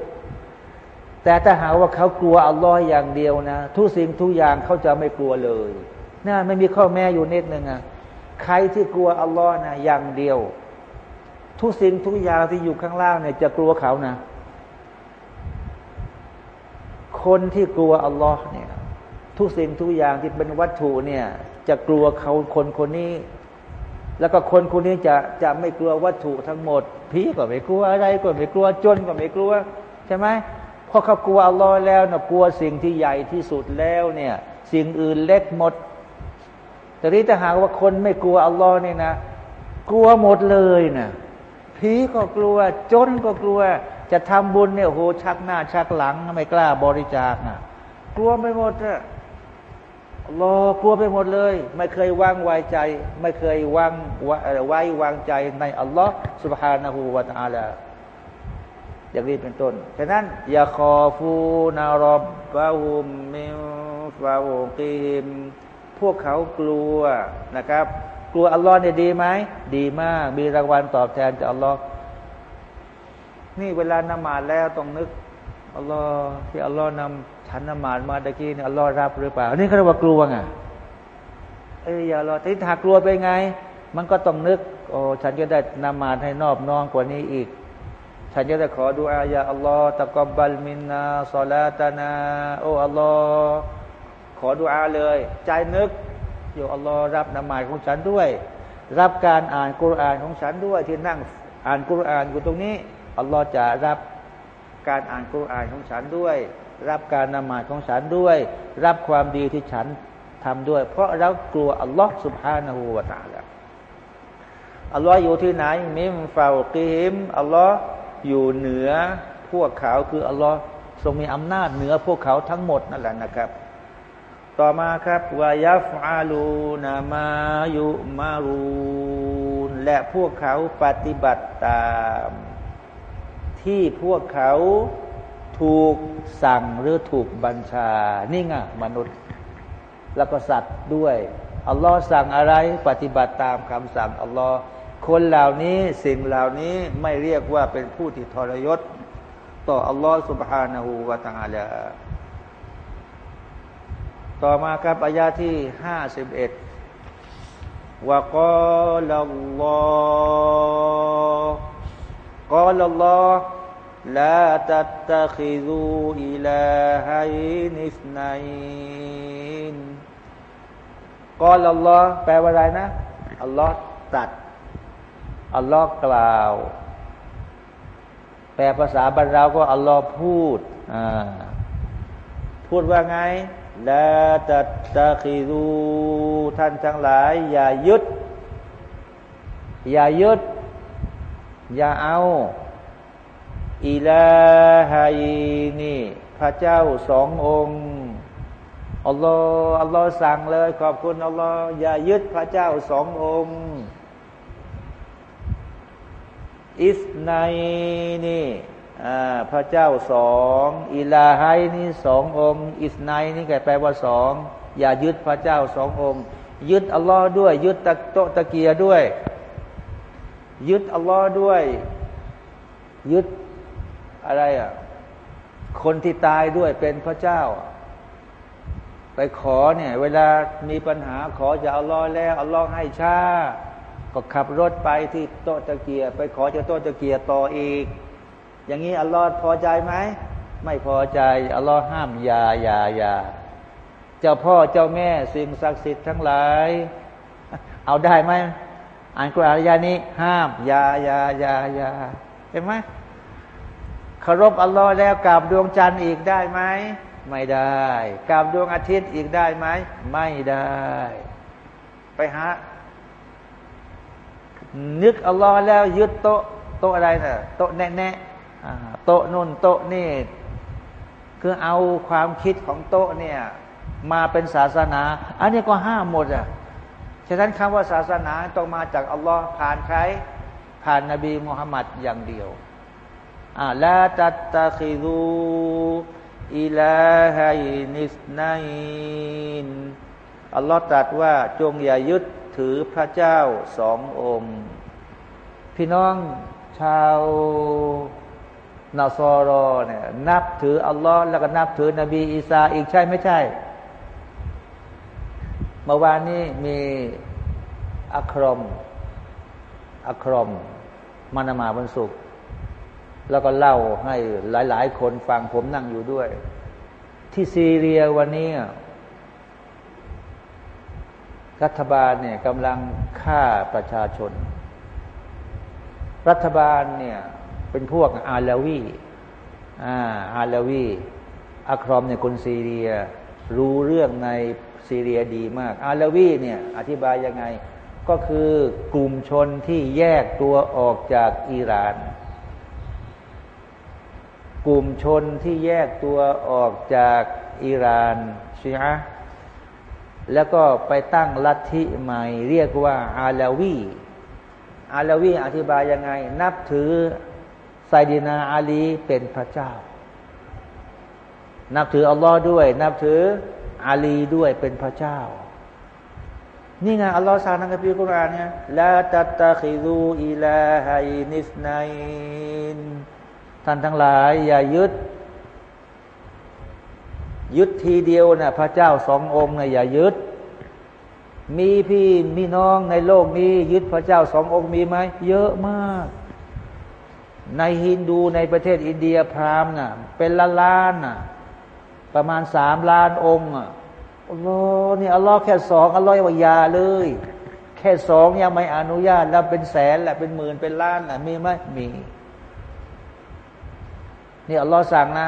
แต่ถ้าหาว่าเขากลัวอัลลอฮ์อย่างเดียวนะทุกสิ่งทุกอย่างเขาจะไม่กลัวเลยน่าไม่มีข้อแม้อยู่นิดนึงอะใครที่กลัวอัลลอฮ์นะอย่างเดียว ทุกสิ่งทุกอย่างที่อยู่ข้างล่างเนี่ยจะกลัวเขานะ คนที่กลัวอัลลอฮ์เนี่ย ทุกสิ่งทุกอย่างที่เป็นวัตถุเนี่ย จะกลัวเขาคนคนนี้ แล้วก็คนคนนี้จะจะไม่กลัววัตถุทั้งหมดผีก็ไม่กลัวอะไรก็ไม่กลัวจนก็ไม่กลัว ใช่ไหมเพราะเขากลัวอัลลอฮ์แล้วนะกลัวสิ่งที่ใหญ่ที่สุดแล้วเนี่ย สิ่งอื่นเล็กหมด แต่นี้ถ้าหากว่าคนไม่กลัวอัลลอฮ์นี่นะ กลัวหมดเลยนะผีก็กลัว จนก็กลัว จะทำบุญเนี่ยโหชักหน้าชักหลังไม่กล้าบริจาคนะกลัวไปหมดอะ รอกลัวไปหมดเลย ไม่เคยวางไว้ใจ ไม่เคยวางไว้วางใจในอัลลอฮ์ سبحانه และ تعالى อย่างนี้เป็นต้นฉะนั้นอย่าคอฟูนารบฟาหุมมิฟาโอกิมพวกเขากลัวนะครับ กลัวอัลลอฮ์เนี่ยดีไหมดีมาก มีรางวัลตอบแทนจากอัลลอฮ์นี่เวลานมาแล้วต้องนึกอัลลอฮ์ที่อัลลอฮ์นำ ฉันนมาดมาตะกี้เนี่ยอัลลอฮ์รับหรือเปล่า นี่เขาเรียกว่ากลัวไงเอ้ยอย่ารอที่ถ้ากลัวไปไง มันก็ต้องนึกโอ้ฉันจะได้นมาดให้นอบน้อมกว่านี้อีก ฉันจะได้ขอดูอายาอัลลอฮ์ตะกบบัลมินนาซอลาตานา โอ้อัลลอฮ์ขอดุอาเลย ใจนึกอยู่อัลลอฮ์รับนมาของฉันด้วย รับการอ่านกุรอานของฉันด้วยที่นั่งอ่านกุรอานอยู่ตรงนี้อัลลอฮ์จะรับ การอ่านกุรอานของฉันด้วย รับการนมาของฉันด้วย รับความดีที่ฉันทำด้วย เพราะเรากลัวอัลลอฮ์สุบฮานาหูวาตาละอัลลอฮ์อยู่ที่ไหนมิมฟาวกิฮิมอัลลอฮ์อยู่เหนือพวกเขาคืออัลลอฮ์ทรงมีอำนาจเหนือพวกเขาทั้งหมดนั่นแหละนะครับ ต่อมาครับวายัฟอาลูนามายุมารูนและพวกเขาปฏิบัติตาม ที่พวกเขาถูกสั่งหรือถูกบัญชา นี่ไงมนุษย์ แล้วก็สัตว์ด้วย อัลลอฮ์สั่งอะไรปฏิบัติตามคำสั่งอัลลอฮ์คนเหล่านี้สิ่งเหล่านี้ไม่เรียกว่าเป็นผู้ที่ทรยศ ต่ออัลลอฮ์ سبحانه และ تعالى ต่อมาครับอายาที่ห้าสิบเอ็ดว่ากอลัลลอฮ์กอลัลลอฮ์ ลาตัตตะคิซูอิลาฮัยนิสไนกอลัลลอฮ์แปลว่าอะไรนะอัลลอฮ์ตัดอัลลอฮ์กล่าว แปลภาษาบ้านเราก็อัลลอฮ์พูดพูดว่าไงلا تتخذوا ท่านทั้งหลาย อย่ายึด อย่ายึด อย่าเอา إلهين พระเจ้าสององค์อัลลอฮ์อัลลอฮ์สั่งเลย ขอบคุณอัลลอฮ์อย่ายึดพระเจ้าสององค์ اثنينนี่พระเจ้าสองإلهين นี่สององค์ اثنين นี่แปลว่าสองอย่ายึดพระเจ้าสององค์ ยึดอัลลอฮ์ด้วย ยึดตะโตตะเกียด้วย ยึดอัลลอฮ์ด้วย ยึด อะไรอะ คนที่ตายด้วยเป็นพระเจ้า ไปขอเนี่ย เวลามีปัญหาขอจากอัลลอฮ์แล้วอัลลอฮ์ให้ช้าก็ขับรถไปที่โตตะเกียไปขอจะโตตะเกียต่ออีก อย่างนี้อัลลอฮ์พอใจไหมไม่พอใจอัลลอฮ์ห้ามยาอยาอยาเจ้าพ่อเจ้าแม่สิ่งศักดิ์สิทธิ์ทั้งหลาย เอาได้ไหมอ่านกุรอานยานี้ ห้ามยายายายาเห็นไหม เคารพอัลลอฮ์แล้วกราบดวงจันทร์อีกได้ไหมไม่ได้กราบดวงอาทิตย์อีกได้ไหมไม่ได้ ไปหานึกอัลลอฮ์แล้วยึดโต๊ะโต๊ะอะไรนะ่ะโต๊ะแน่แน่โต๊ะนู่นโต๊ะนี่คือเอาความคิดของโต๊ะเนี่ยมาเป็นศาสนา อันนี้ก็ห้ามหมดอะฉะนั้นคำว่าศาสนาต้องมาจากอัลลอฮ์ผ่านใครผ่านนบีมุฮัมมัดอย่างเดียว อ่าละตัตตะคิรูอิลาฮัยนิสไนนอัลลอฮ์ตรัสว่าจงอย่ายึดถือพระเจ้าสององค์ พี่น้องชาวนาซอรอเนี่ยนับถืออัลลอฮ์แล้วก็นับถือนบีอีสาอีกใช่ไม่ใช่ เมื่อวานนี้มีอัครมอัครมมานามาวันศุกร์ แล้วก็เล่าให้หลาย ๆ คนฟังผมนั่งอยู่ด้วย ที่ซีเรียวันนี้รัฐบาลเนี่ยกำลังฆ่าประชาชน รัฐบาลเนี่ยเป็นพวกอาลาวีอาอาลาวีอัครอมเนี่ยคนซีเรีย รู้เรื่องในซีเรียดีมาก อาลาวีเนี่ยอธิบายยังไง ก็คือกลุ่มชนที่แยกตัวออกจากอิหร่าน กลุ่มชนที่แยกตัวออกจากอิหร่านชีอะแล้วก็ไปตั้งลัทธิใหม่ เรียกว่าอาลาวีอาลาวีอธิบายยังไง นับถือไซดีนาอาลีเป็นพระเจ้า นับถืออัลลอฮ์ด้วย นับถืออาลีด้วยเป็นพระเจ้า นี่ไงอัลลอฮ์สั่งในคัมภีร์กุรานเนี่ยละตัตตะคิรูอิลาฮัยนิสไนน ท่านทั้งหลาย อย่ายึด ยึดทีเดียวนะพระเจ้าสององค์นะอย่ายึด มีพี่มีน้องในโลกนี้ ยึดพระเจ้าสององค์มีไหมเยอะมาก ในฮินดูในประเทศอินเดียพราหมณ์น่ะ เป็นล้านล้านน่ะ ประมาณสามล้านองค์อะอัลลอฮ์นี่อัลลอฮ์แค่สองอัลลอฮ์ว่ายาเลย แค่สองยังไม่อนุญาตแล้วเป็นแสนแหละเป็นหมื่นเป็นล้านน่ะมีไหมมี นี่อัลลอฮ์สั่งนะ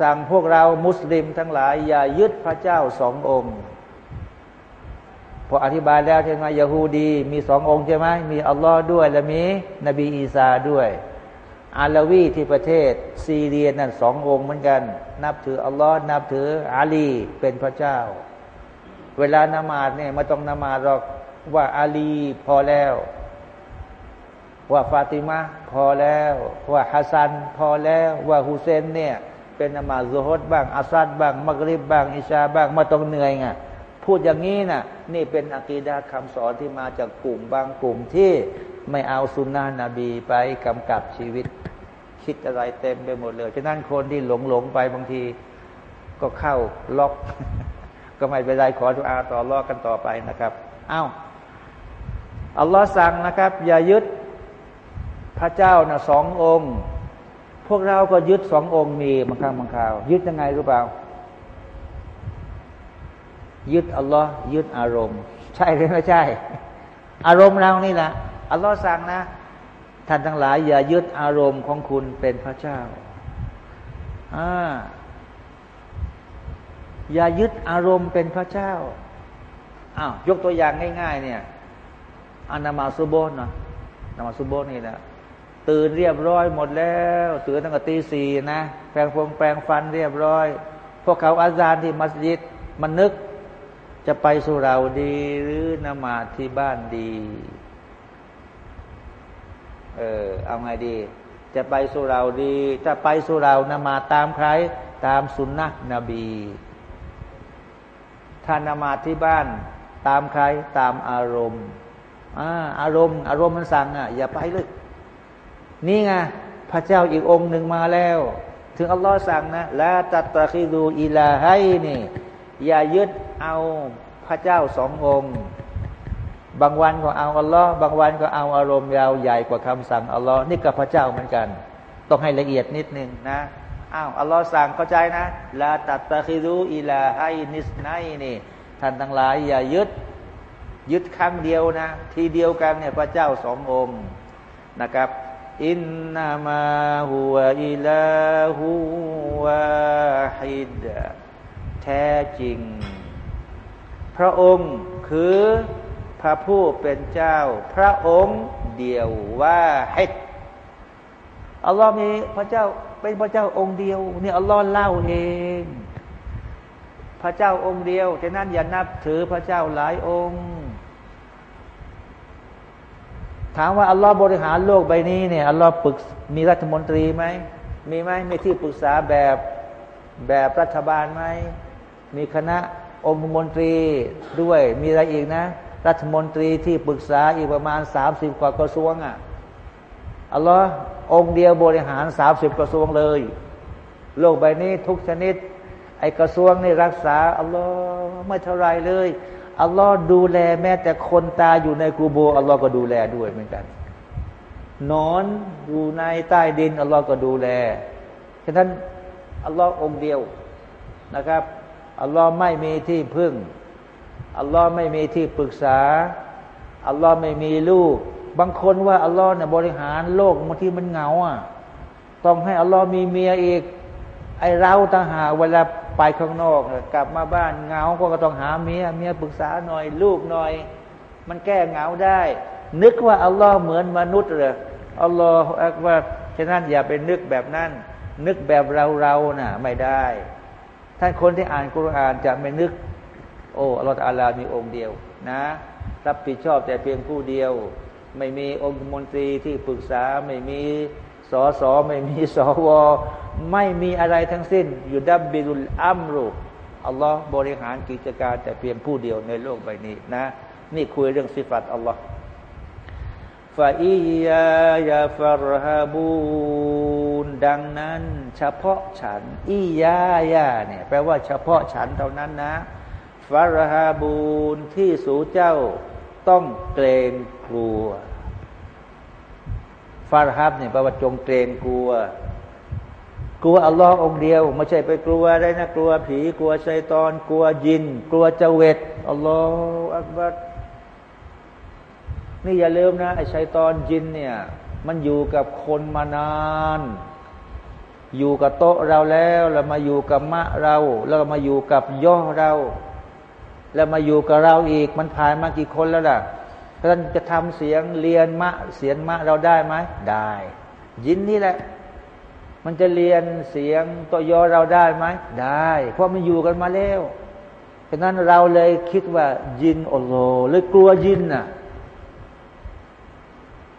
สั่งพวกเรามุสลิมทั้งหลาย อย่ายึดพระเจ้าสององค์พออธิบายแล้วใช่ไหมยาฮูดี มีสององค์ใช่ไหมมีอัลลอฮ์ด้วย และมีนบีอีสาด้วย อาลาวีที่ประเทศซีเรียนั่นสององค์เหมือนกัน นับถืออัลลอฮ์นับถืออาลีเป็นพระเจ้า เวลานมาซเนี่ยไม่ต้องนมาซหรอกว่าอาลีพอแล้ว ว่าฟาติมาพอแล้ว ว่าฮัสซัน พอแล้ว ว่าฮุเซนเนี่ย เป็นนมาซซุฮรีบ้างอาซัดบ้างมักริบบ้างอิชาบ้างมาต้องเหนื่อยไงพูดอย่างนี้นะ่ะนี่เป็นอะกีดาคำสอนที่มาจากกลุ่มบางกลุ่มที่ไม่เอาสุนนะนบีไปกำกับชีวิต คิดอะไรเต็มไปหมดเลยฉะนั้นคนที่หลงหลงไปบางทีก็เข้าล็อก ก็ไม่เป็นไรขอทุอาต่อรอกันต่อไปนะครับอา้าวอัลลอฮ์สั่งนะครับ อย่ายึด พระเจ้านะสององค์ พวกเราก็ยึดสององค์มีบางครั้งบางคราว ยึดยังไงรู้เปล่า ยึดอัลลอฮ์ยึดอารมณ์ ใช่หรือไม่ใช่ อารมณ์เรานี่แหละอัลลอฮ์สั่งนะท่านทั้งหลาย อย่ายึดอารมณ์ของคุณเป็นพระเจ้าอ่าอย่ายึดอารมณ์เป็นพระเจ้าอ้าวยกตัวอย่างง่าย ๆ เนี่ยอานามาซุโบนนะนามาซุโบนนี่แหละ ตื่นเรียบร้อยหมดแล้ว ตื่นตั้งแต่ตีสี่นะแปรงฟงแปรงฟันเรียบร้อย พวกเขาอาจารย์ที่มัสยิดมันนึก จะไปสุราดีหรือนมาที่บ้านดี เออเอาไงดี จะไปสุราดีถ้าไปสุรานมาตามใคร ตามสุนนะนบีถ้านมาที่บ้านตามใครตามอารมณ์อ่าอารมณ์ อารมณ์มันสั่งอะอย่าไปเลย นี่ไงพระเจ้าอีกองค์หนึ่งมาแล้ว ถึงอัลลอฮ์สั่งนะละตัตตะคิดูอิลาให้นี่ อย่ายึดเอาพระเจ้าสององค์ บางวันก็เอาอัลลอฮ์บางวันก็เอาอารมณ์ยาวใหญ่กว่าคำสั่งอัลลอฮ์นี่กับพระเจ้าเหมือนกัน ต้องให้ละเอียดนิดนึงนะอ้าวอัลลอฮ์สั่งเข้าใจนะละตัตตะคิดูอิลาให้นิสไนนี่ท่านทั้งหลายอย่ายึดยึดครั้งเดียวนะ ทีเดียวกันเนี่ยพระเจ้าสององค์นะครับ อินนามาฮุวอิลาฮุวาฮิดแท้จริง พระองค์คือพระผู้เป็นเจ้า พระองค์เดียวว่าฮิดอัลลอฮ์มีพระเจ้าเป็นพระเจ้าองค์เดียวนี่อัลลอฮ์เล่าเอง พระเจ้าองค์เดียวฉะนั้นอย่านับถือพระเจ้าหลายองค์ ถามว่าอัลลอฮ์บริหารโลกใบนี้เนี่ยอัลลอฮ์ปรึกมีรัฐมนตรีไหมมีไหมมีที่ปรึกษาแบบแบบรัฐบาลไหมมีคณะองค์มนตรีด้วยมีอะไรอีกนะ รัฐมนตรีที่ปรึกษาอีกประมาณสามสิบกว่ากระทรวงอะ่ะอัลลอฮ์องเดียวบริหารสามสิบกระทรวงเลย โลกใบนี้ทุกชนิด ไอกระทรวงนี่รักษาอัลลอฮ์ไม่เท่าไรเลย อัลลอฮ์ดูแลแม้แต่คนตาอยู่ในกูโบอัลลอฮ์ก็ดูแลด้วยเหมือนกันนอนอยู่ในใต้ดินอัลลอฮ์ก็ดูแลฉะนั้นอัลลอฮ์องเดียวนะครับอัลลอฮ์ไม่มีที่พึ่งอัลลอฮ์ไม่มีที่ปรึกษาอัลลอฮ์ไม่มีลูก บางคนว่าอัลลอฮ์เนี่ยบริหารโลกบางที่มันเหงาอะต้องให้อัลลอฮ์มีเมียอีกไอเราต่างหากเวลา ไปข้างนอกกลับมาบ้านเหงาก็ต้องหาเมียเมียปรึกษาหน่อยลูกหน่อย มันแก้เหงาได้ นึกว่าอัลลอฮ์เหมือนมนุษย์เลยอัลลอฮ์อักว่าฉะนั้นอย่าไปนึกแบบนั้น นึกแบบเราเราน่ะ ไม่ได้ ท่านคนที่อ่านกุรานจะไม่นึก โอ้อัลลอฮ์อาลามีองค์เดียวนะ รับผิดชอบแต่เพียงผู้เดียว ไม่มีองค์มนตรีที่ปรึกษาไม่มี สอสอไม่มีสวไม่มีอะไรทั้งสิ้นอยู่ดับบิลุลอัมรุอัลลอฮ์บริหารกิจการแต่เพียงผู้เดียวในโลกใบนี้นะ นี่คุยเรื่องสิฟัตอัลลอฮ์ฟาอียายาฟารฮาบูนดังนั้น เฉพาะฉันอียายาเนี่ยแปลว่าเฉพาะฉันเท่านั้นนะฟารฮาบูนที่สูเจ้าต้องเกรงกลัว ฟารฮับเนี่ยแปลว่าจงเกรงกลัว กลัวอัลลอฮ์องเดียว ไม่ใช่ไปกลัวอะไรนะกลัวผีกลัวชัยตอน กลัวยิน กลัวเจเวตอัลลอฮฺอักบัดนี่อย่าลืมนะไอ้ชัยตอนยินเนี่ย มันอยู่กับคนมานาน อยู่กับโต๊ะเราแล้วแล้วมาอยู่กับมะเรา แล้วมาอยู่กับย่อเรา แล้วมาอยู่กับเราอีกมันผ่านมากี่คนแล้วล่ะ ท่านจะทำเสียงเรียนมะเสียงมะเราได้ไหมได้ ยินนี่แหละ มันจะเรียนเสียงตัวยอเราได้ไหมได้ เพราะมันอยู่กันมาแล้วฉะนั้นเราเลยคิดว่ายินโอโลเลยกลัวยินน่ะ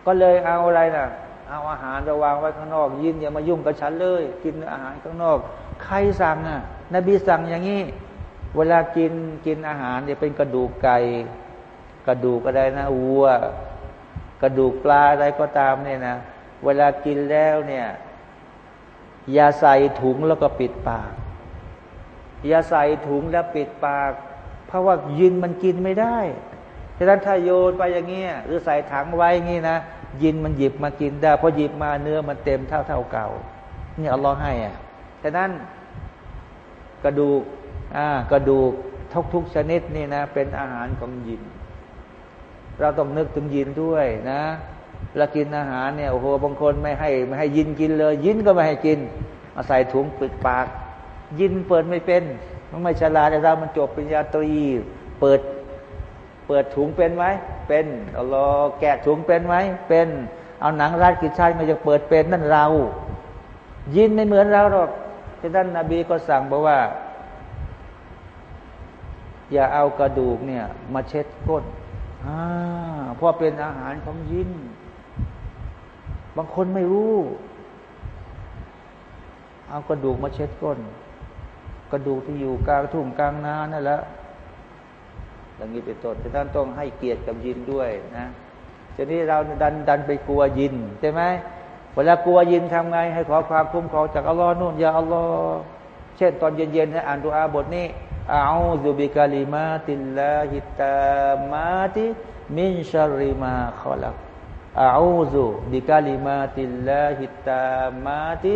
ก็เลยเอาอะไรน่ะ เอาอาหารระวางไว้ข้างนอก ยินอย่ามายุ่งกับฉันเลย กินอาหารข้างนอก ใครสั่งอะ นบีสั่งอย่างนี้ เวลากินกินอาหารเนี่ยเป็นกระดูกไก่ กระดูกอะไรนะวัว กระดูกปลาอะไรก็ตามเนี่ยนะเวลากินแล้วเนี่ยอย่าใส่ถุงแล้วก็ปิดปาก อย่าใส่ถุงแล้วปิดปาก เพราะว่ายินมันกินไม่ได้ฉะนั้นถ้าโยนไปอย่างเงี้ยหรือใส่ถังไว้งงี้นะยินมันหยิบมากินได้ พอหยิบมาเนื้อมันเต็มเท่าเท่าเก่านี่อัลลอฮ์ให้อะฉะนั้นกระดูกอ่ากระดูกทุกทุกชนิดนี่นะ เป็นอาหารของยิน เราต้องนึกถึงยินด้วยนะเรากินอาหารเนี่ยโอ้โหบางคนไม่ให้ไม่ให้ยินกินเลย ยินก็ไม่ให้กินมาใส่ถุงปิดปาก ยินเปิดไม่เป็น มันไม่ฉลาดแต่เรามันจบปริญญาตรีเปิด เปิดถุงเป็นไหมเป็นเอาลอแกะถุงเป็นไหมเป็น เอาหนังราดกิจชาติมาจะเปิดเป็นนั่นเรา ยินไม่เหมือนเราหรอกที่ท่านนาบีก็สั่งบอกว่า อย่าเอากระดูกเนี่ย มาเช็ดก้น เพราะเป็นอาหารของยิน บางคนไม่รู้ เอากระดูกมาเช็ดก้น กระดูกที่อยู่กลางทุ่งกลางนานั่นแหละอย่างนี้เป็นต้นฉะนั้นต้องให้เกียรติกับยินด้วยนะทีนี้เราดันดันไปกลัวยินใช่ไหมเวลากลัวยินทำไง ให้ขอความคุ้มครองจากอัลลอฮ์นู่นอย่าอัลลอฮ์เช่น ตอนเย็นๆให้อ่านดูอาบทนี้ อาอูซุบิกาลิมาติลลาฮิตามาติมินชาริมาขอลักอาอูซุบิกาลิมาติลลาฮิตามาติ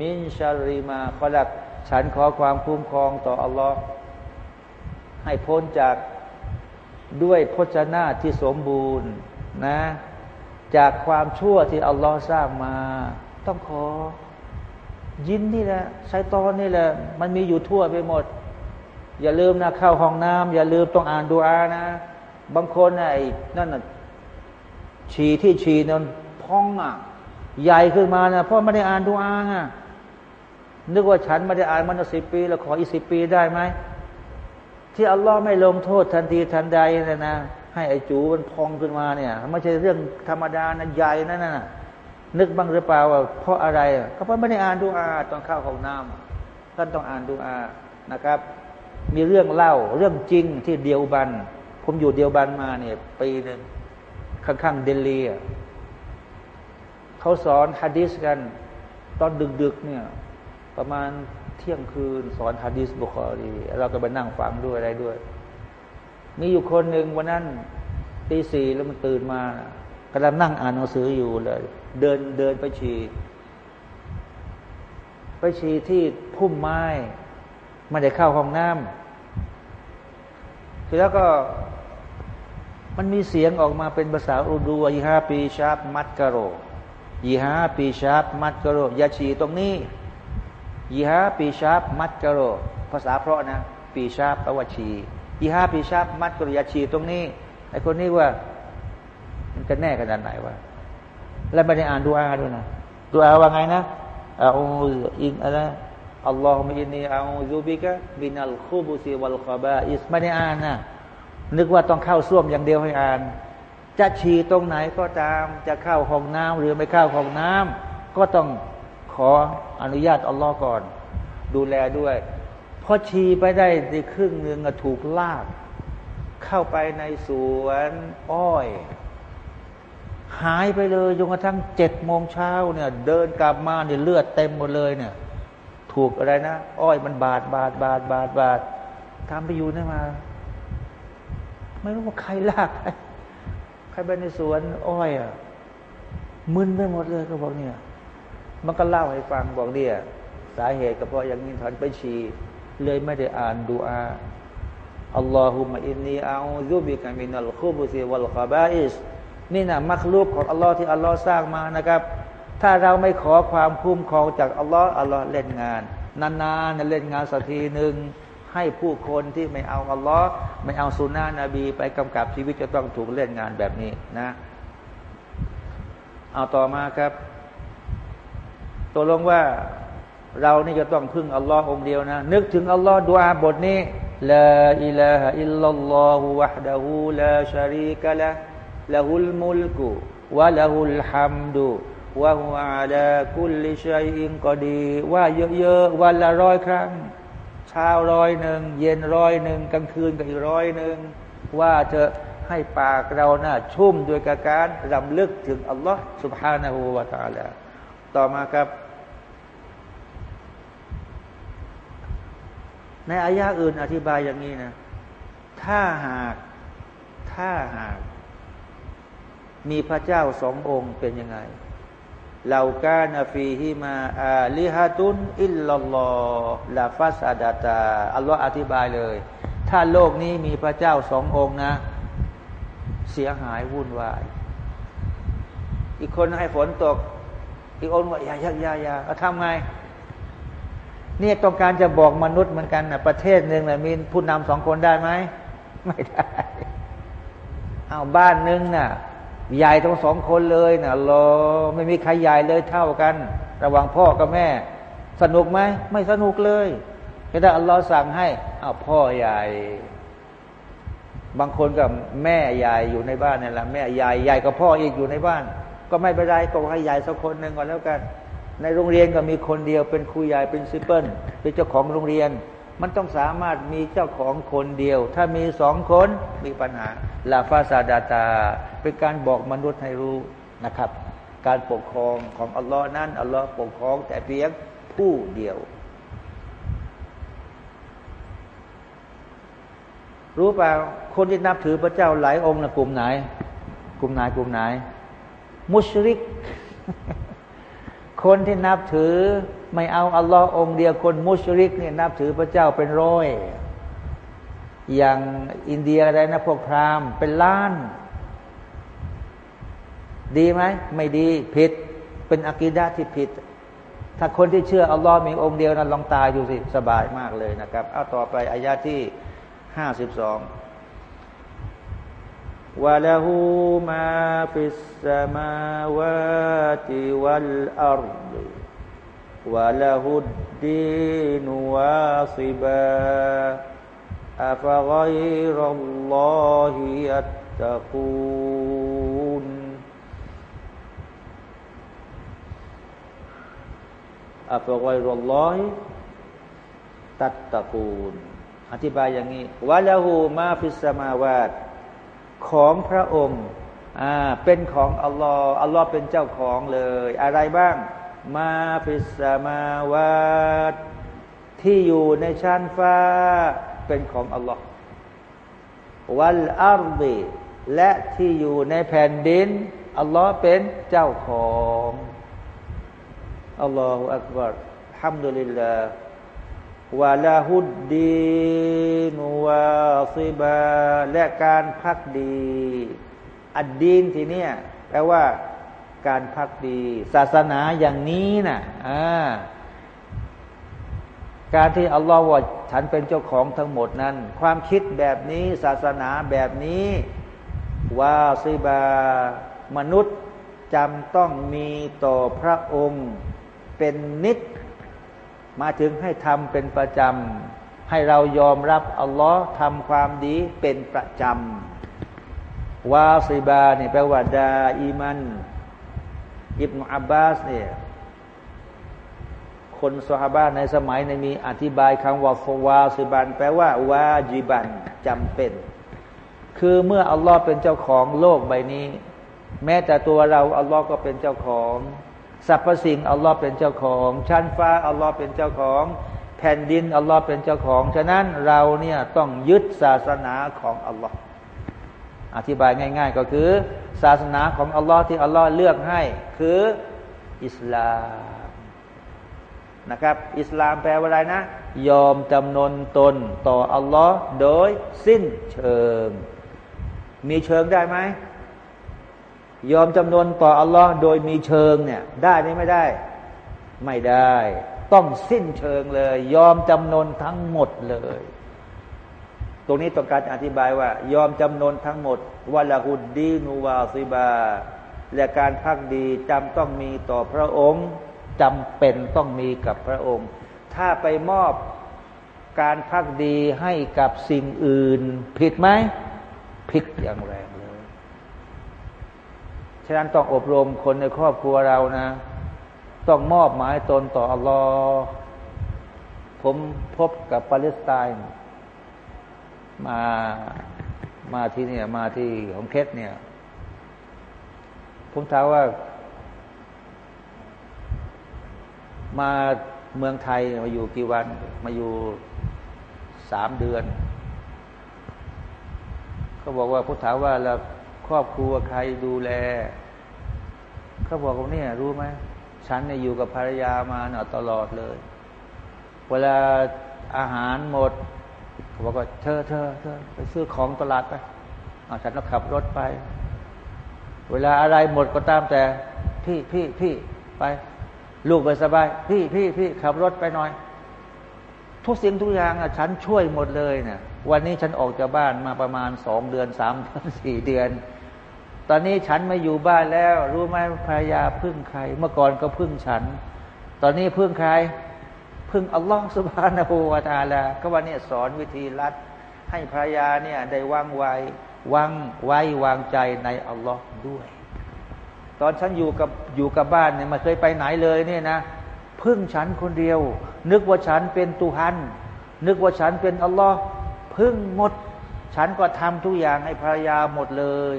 มินชาริมาขอลักฉันขอความคุ้มครองต่ออัลลอฮ์ให้พ้นจากด้วยพจนาที่สมบูรณ์นะ จากความชั่วที่อัลลอฮ์สร้างมา ต้องขอ ยินนี่แหละไซตอนนี่แหละ มันมีอยู่ทั่วไปหมด อย่าลืมนะเข้าห้องน้ำอย่าลืมต้องอ่านดูอานะ บางคนไอ้นั่นน่ะฉี่ที่ฉี่นั่นพองอะ ใหญ่ขึ้นมานะเพราะไม่ได้อ่านดูอาอะนึกว่าฉันไม่ได้อ่านมันสิบปี แล้วขออีกสิบปีได้ไหมที่อัลลอฮ์ไม่ลงโทษทันทีทันใดเลยนะให้ไอ้จูมันพองขึ้นมาเนี่ยไม่ใช่เรื่องธรรมดานะใหญ่นั่นน่ะนึกบ้างหรือเปล่าว่าเพราะอะไรก็เพราะไม่ได้อ่านดูอาตอนเข้าของน้ำท่านต้องอ่านดูอานะครับ มีเรื่องเล่า เรื่องจริงที่เดียวบัน ผมอยู่เดียวบันมาเนี่ยปีหนึ่งข้างๆเดลีเขาสอนฮะดิษกัน ตอนดึกๆเนี่ย ประมาณเที่ยงคืน สอนฮะดิษบุคอรีเราก็ไปนั่งฟังด้วยอะไรด้วย มีอยู่คนหนึ่งวันนั้นตีสี่แล้วมันตื่นมากำลังนั่งอ่านหนังสืออยู่เลย เดินเดินไปฉี่ไปฉี่ที่พุ่มไม้ ไม่ได้เข้าห้องน้ำแล้วก็มันมีเสียงออกมาเป็นภาษาอุดูยีฮาปีชาบมัดกะโรยีฮาปีชาบมัดกะโรยาชีตรงนี้ยีฮาปีชาบมัดกะโรภาษาเพราะนะ ปีชาบแปลว่าชียีฮาปีชาบมัดกะโรยาชีตรงนี้ไอคนนี้ว่า มันจะแน่ขนาดไหนวะแล้วไม่ได้อ่านดูอาด้วยนะดูอาว่าไงนะอาอินอะไร اللهم إني أعوذ بك من الخبث والخبائث ไม่ได้อ่านนะนึกว่าต้องเข้าส้วมอย่างเดียวให้อ่าน จะฉี่ตรงไหนก็ตาม จะเข้าห้องน้ำหรือไม่เข้าห้องน้ำก็ต้องขออนุญาตอัลลอฮ์ก่อน ดูแลด้วยพอฉี่ไปได้ในครึ่งหนึ่งถูกลาก เข้าไปในสวนอ้อย หายไปเลยจนกระทั่งเจ็ดโมงเช้าเนี่ย เดินกลับมาเนี่ยเลือดเต็มหมดเลยเนี่ย ถูกอะไรนะ อ้อยมันบาดบาดบาดบาดบาดทำไปอยู่นี่มา ไม่รู้ว่าใครลากใครใครไปในสวน อ้อยอะมึนไปหมดเลยก็บอกเนี่ย มันก็เล่าให้ฟังบอกเนี่ยสาเหตุก็เพราะอย่างนี้ถอนไปชีเลยไม่ได้อ่านดูอาอัลลอฮุมะอินนีอาอูบิกามินัลคูบุซีวัลคาบาอิสนี่นะมักลูกของอัลลอฮ์ที่อัลลอฮ์สร้างมานะครับ ถ้าเราไม่ขอความคุ้มครองจากอัลลอฮ์อัลลอฮ์เล่นงาน นานๆเล่นงานสักทีหนึ่งให้ผู้คนที่ไม่เอาอัลลอฮ์ไม่เอาสุนนะนบี ไปกำกับชีวิตจะต้องถูกเล่นงานแบบนี้นะ เอาต่อมาครับตกลงว่าเรานี่จะต้องพึ่งอัลลอฮ์องเดียวนะ นึกถึงอัลลอฮ์ดูอาบทนี้ลาอิลาฮะอิลลัลลอฮุวะฮดะฮูลาชารีกะละละฮุลมุลกุวะละฮุลฮัมดุ วะฮุอาลาคุลลิชัยอินกอดีว่าเยอะๆวันละร้อยครั้งเช้าร้อยหนึ่งเย็นร้อยหนึ่งกลางคืนก็อีกร้อยหนึ่งว่าเธอให้ปากเรานะ่ะชุ่มด้วยการรำลึกถึงอัลลอฮ์ سبحانه และ تعالى ต่อมาครับ ในอายะอื่นอธิบายอย่างนี้นะ ถ้าหากถ้าหาก มีพระเจ้าสององค์เป็นยังไงเ ลากานาฟีฮิมาอาลิฮะตุนอิลลัลลอฮลาฟัสอาดาตาอัลลอฮ์อธิบายเลย ถ้าโลกนี้มีพระเจ้าสององค์นะ เสียหายวุ่นวาย อีกคนให้ฝนตก อีกองค์ว่าอย่าอย่าอย่าอย่าทำไงเนี่ยต้องการจะบอกมนุษย์เหมือนกันนะประเทศหนึ่งนะมีผู้นำสองคนได้ไหมไม่ได้ เอาบ้านหนึ่งนะ่ะ ใหญ่ทั้งสองคนเลยนะรอไม่มีใครใหญ่เลยเท่ากัน ระหว่างพ่อกับแม่ สนุกไหมไม่สนุกเลยแค่ได้อัลลอฮ์สั่งให้เอาพ่อใหญ่ บางคนกับแม่ใหญ่อยู่ในบ้านนี่แหละแม่ใหญ่ใหญ่กับพ่ออีกอยู่ในบ้าน ก็ไม่เป็นไรก็ให้ใหญ่สักคนหนึ่งก่อนแล้วกัน ในโรงเรียนก็มีคนเดียวเป็นครูใหญ่เป็น principal เป็นเจ้าของโรงเรียน มันต้องสามารถมีเจ้าของคนเดียว ถ้ามีสองคนมีปัญหาلفسدتا เป็นการบอกมนุษย์ให้รู้นะครับ การปกครองของอัลลอฮ์นั้นอัลลอฮ์ปกครองแต่เพียงผู้เดียว รู้เปล่าคนที่นับถือพระเจ้าหลายองค์นะกลุ่มไหน กลุ่มไหนกลุ่มไหน มุชริก คนที่นับถือไม่เอาอัลลอฮ์องเดียวคนมุชริกเนี่ยนับถือพระเจ้าเป็นร้อย อย่างอินเดียอะไรนะพวกพราหมณ์เป็นล้าน ดีไหมไม่ดีผิด เป็นอะกีดะที่ผิด ถ้าคนที่เชื่ออัลลอฮ์มีองค์เดียวนั้นลองตายดูสิสบายมากเลยนะครับ เอาต่อไปอายาที่ห้าสิบสอง วะละหูมาฟิสสมาวาติวัลอัรฎ وله الدين واصبا أفغير الله يتقون أفغير الله تتقون อธิบายอย่างนี้วะละหูมาฟิสมาวาต ของพระองค์อ่าเป็นของอัลลอฮ์อัลลอฮ์เป็นเจ้าของเลย อะไรบ้าง ما في السماوات ที่อยู่ในชั้นฟ้าเป็นของอัลลอฮ์والأرض และที่อยู่ในแผ่นดินอัลลอฮ์เป็นเจ้าของอัลลอฮฺอักบารฮัมดุลิลลาห์ วะลาฮุดดีนวาซิบาและการพักดี อัดดีนที่นี่แปลว่าการพักดี ศาสนาอย่างนี้นะ่ะการที่อัลลอฮฺว่าฉันเป็นเจ้าของทั้งหมดนั้น ความคิดแบบนี้ศาสนาแบบนี้ว่าซิบามนุษย์จำต้องมีต่อพระองค์ เป็นนิด มาถึงให้ทำเป็นประจำ ให้เรายอมรับอัลลอฮ์ทำความดีเป็นประจำ วาซิบาเนี่ยแปลว่าดาอีมัน อิบนอับบาสเนี่ยคนสฮาบาในสมัยในมีอธิบายคำว่าวาซิบัน แปลว่าวาจิบันจำเป็น คือเมื่ออัลลอฮ์เป็นเจ้าของโลกใบนี้ แม้แต่ตัวเราอัลลอฮ์ก็เป็นเจ้าของ สรรพสิ่งอัลลอฮ์เป็นเจ้าของ ชั้นฟ้าอัลลอฮ์เป็นเจ้าของ แผ่นดินอัลลอฮ์เป็นเจ้าของ ฉะนั้นเราเนี่ยต้องยึดศาสนาของอัลลอฮ์อธิบายง่าย ๆ ก็คือ ศาสนาของอัลลอฮ์ที่อัลลอฮ์เลือกให้คืออิสลามนะครับ อิสลามแปลว่าอะไรนะ ยอมจำนนตนต่ออัลลอฮ์โดยสิ้นเชิง มีเชิงได้ไหม ยอมจำนนต่ออัลลอฮ์โดยมีเชิงเนี่ยได้ไหมไม่ได้ ไม่ได้ ต้องสิ้นเชิงเลย ยอมจำนนทั้งหมดเลย ตรงนี้ต้องการอธิบายว่า ยอมจำนนทั้งหมดวะละหุดดีนูวาซิบา และการพักดีจำต้องมีต่อพระองค์จำเป็นต้องมีกับพระองค์ ถ้าไปมอบการพักดีให้กับสิ่งอื่น ผิดไหมผิดอย่างแรงะนั้นต้องอบรมคนในครอบครัวเรานะ ต้องมอบหมายตนต่ออัลลอฮ์ผมพบกับปาเลสไตน์มามาที่เนี่ยมาที่ของเคสเนี่ย ผมถามว่า มาเมืองไทยมาอยู่กี่วัน มาอยู่สามเดือนเขาบอกว่าผมถามว่าแล้วครอบครัวใครดูแล เขาบอกว่าเนี่ยรู้ไหมฉันเนี่ยอยู่กับภรรยามาเนาะตลอดเลย เวลาอาหารหมดเขาบอกว่าเธอเธอเธอไปซื้อของตลาดไปเอาฉันก็ขับรถไป เวลาอะไรหมดก็ตามแต่ พี่พี่พี่ไป ลูกไปสบาย พี่พี่พี่ขับรถไปหน่อย ทุกสิ่งทุกอย่างอะฉันช่วยหมดเลยเนี่ยวันนี้ฉันออกจากบ้านมาประมาณสองเดือนสามเดือนสี่เดือน ตอนนี้ฉันมาอยู่บ้านแล้ว รู้ไหมภรรยาพึ่งใคร เมื่อก่อนก็พึ่งฉัน ตอนนี้พึ่งใคร พึ่งอัลลอฮฺสุบฮานาหูวาตาลาก็ว่าเนี่ยสอนวิธีรัดให้ภรรยาเนี่ยได้วางไว้วางไว้วางใจในอัลลอฮ์ด้วย ตอนฉันอยู่กับอยู่กับบ้านเนี่ยไม่เคยไปไหนเลยเนี่ยนะพึ่งฉันคนเดียว นึกว่าฉันเป็นตุฮัน นึกว่าฉันเป็นอัลลอฮ์พึ่งหมด ฉันก็ทำทุกอย่างให้ภรรยาหมดเลย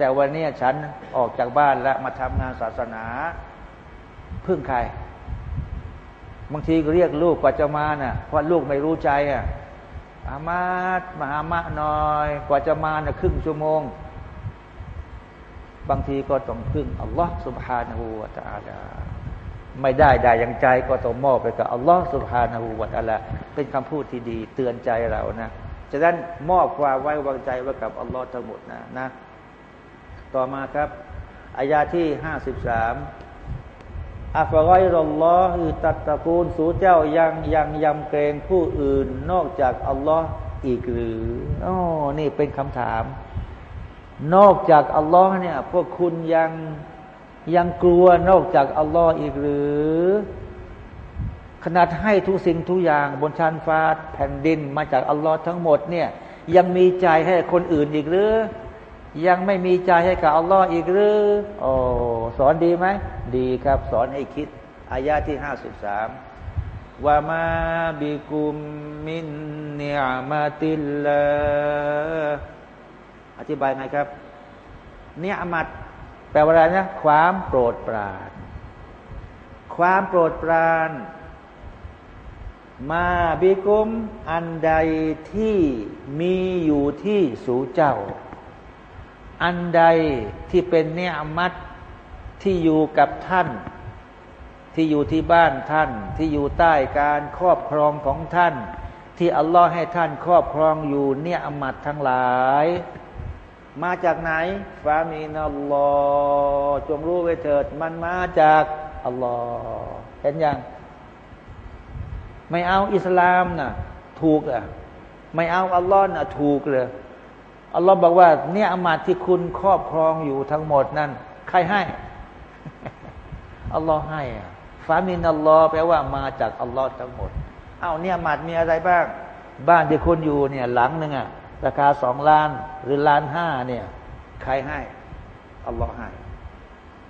แต่วันนี้ฉันออกจากบ้านแล้วมาทำงานศาสนาพึ่งใคร บางทีก็เรียกลูกกว่าจะมานะ่ะเพราะลูกไม่รู้ใจอะอามาตมาหามะหน่อย กว่าจะมานะ่ะครึ่งชั่วโมง บางทีก็ต้องพึ่งอัลลอฮ์สุบฮานาหูวาตาลาไม่ได้ได้อย่างใจก็ต้องมอบไปกับอัลลอฮ์สุบฮานาหูวาตาลาเป็นคำพูดที่ดี เตือนใจเรานะฉะนั้นมอบความไว้วางใจไว้กับอัลลอฮ์ทั้งหมดนะนะ ต่อมาครับอายาที่ห้าสิบสามอัฟรอยรอลลอฮ์ตัดตะกูลสู่เจ้ายังยังยำเกรงผู้อื่นนอกจากอัลลอฮ์อีกหรืออ๋อนี่เป็นคำถาม นอกจากอัลลอฮ์เนี่ย พวกคุณยังยังกลัวนอกจากอัลลอฮ์อีกหรือ ขนาดให้ทุกสิ่งทุกอย่างบนชั้นฟ้าแผ่นดินมาจากอัลลอฮ์ทั้งหมดเนี่ย ยังมีใจให้คนอื่นอีกหรือ ยังไม่มีใจให้กับอัลลอฮ์อีกหรือโอ้สอนดีไหม ดีครับ สอนให้คิดอายาที่ห้าสิบสามว่ามาบิกุมมินเนียมาติลลอธิบายไงครับ เนียมัดแปลว่าอะไรนะความโปรดปราน ความโปรดปราน มาบิกุมอันใดที่มีอยู่ที่สูเจ้า อันใดที่เป็นเนียมัดที่อยู่กับท่าน ที่อยู่ที่บ้านท่าน ที่อยู่ใต้การครอบครองของท่าน ที่อัลลอฮ์ให้ท่านครอบครองอยู่เนี่ยอมัดทั้งหลาย มาจากไหนฟามีนัลลอฮ์จงรู้ไว้เถิด มันมาจากอัลลอฮ์เห็นยังไม่เอาอิสลามนะ่ะถูกอะไม่เอาอัลลอฮ์น่ะถูกเลย อัลลอฮ์บอกว่า เนี่ยอามาตที่คุณครอบครองอยู่ทั้งหมดนั่นใครให้อัลลอฮ์ให้อะฟามินัลลอฮ์แปลว่ามาจากอัลลอฮ์ทั้งหมดเอาเนี่ยอามาตมีอะไรบ้าง บ้านที่คุณอยู่เนี่ย หลังหนึ่งอะราคาสองล้านหรือล้านห้าเนี่ย ใครให้อัลลอฮ์ให้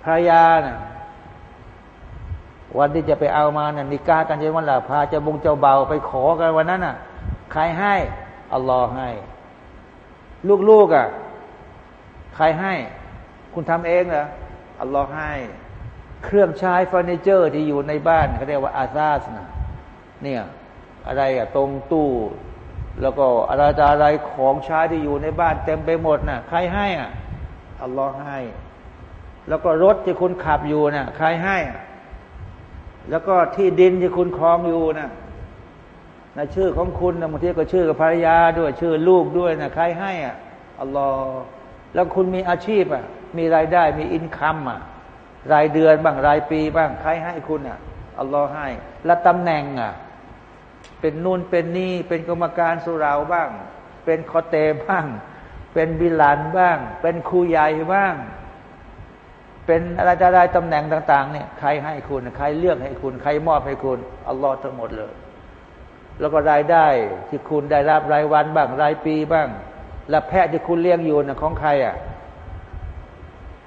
ภรรยาเนี่ยวันที่จะไปเอามาเนี่ยนิกากันใช่ไหมล่ะพาเจ้าบงเจ้าเบาไปขอกันวันนั้นน่ะ ใครให้อัลลอฮ์ให้ ลูกๆอะใครให้ คุณทำเองเหรออัลลอฮ์ให้ เครื่องใช้เฟอร์นิเจอร์ที่อยู่ในบ้านเขาเรียกว่าอาซาสนะเนี่ยอะไรอะตรงตู้ แล้วก็อะไรจะอะไรของใช้ที่อยู่ในบ้านเต็มไปหมดนะ่ะใครให้อะอัลลอฮ์ให้ แล้วก็รถที่คุณขับอยู่นะ่ะใครให้อะแล้วก็ที่ดินที่คุณครองอยู่นะ่ะ นะชื่อของคุณนะบางทีก็ชื่อกับภรรยาด้วย ชื่อลูกด้วยนะใครให้อะอัลลอฮ์แล้วคุณมีอาชีพอะ มีรายได้มีอินคัมอะ รายเดือนบ้างรายปีบ้างใครให้คุณอะอัลลอฮ์ให้ และตำแหน่งอะ เป็นนู่นเป็นนี่เป็นกรรมการสุราบ้าง เป็นคอเตบ้าง เป็นบิลันบ้าง เป็นครูใหญ่บ้าง เป็นอะไรอะไรตำแหน่งต่าง ๆ เนี่ย ใครให้คุณ ใครเลือกให้คุณ ใครมอบให้คุณอัลลอฮ์ทั้งหมดเลย แล้วก็รายได้ที่คุณได้รับรายวันบ้างรายปีบ้าง และแพะที่คุณเลี้ยงอยู่นะของใครอะ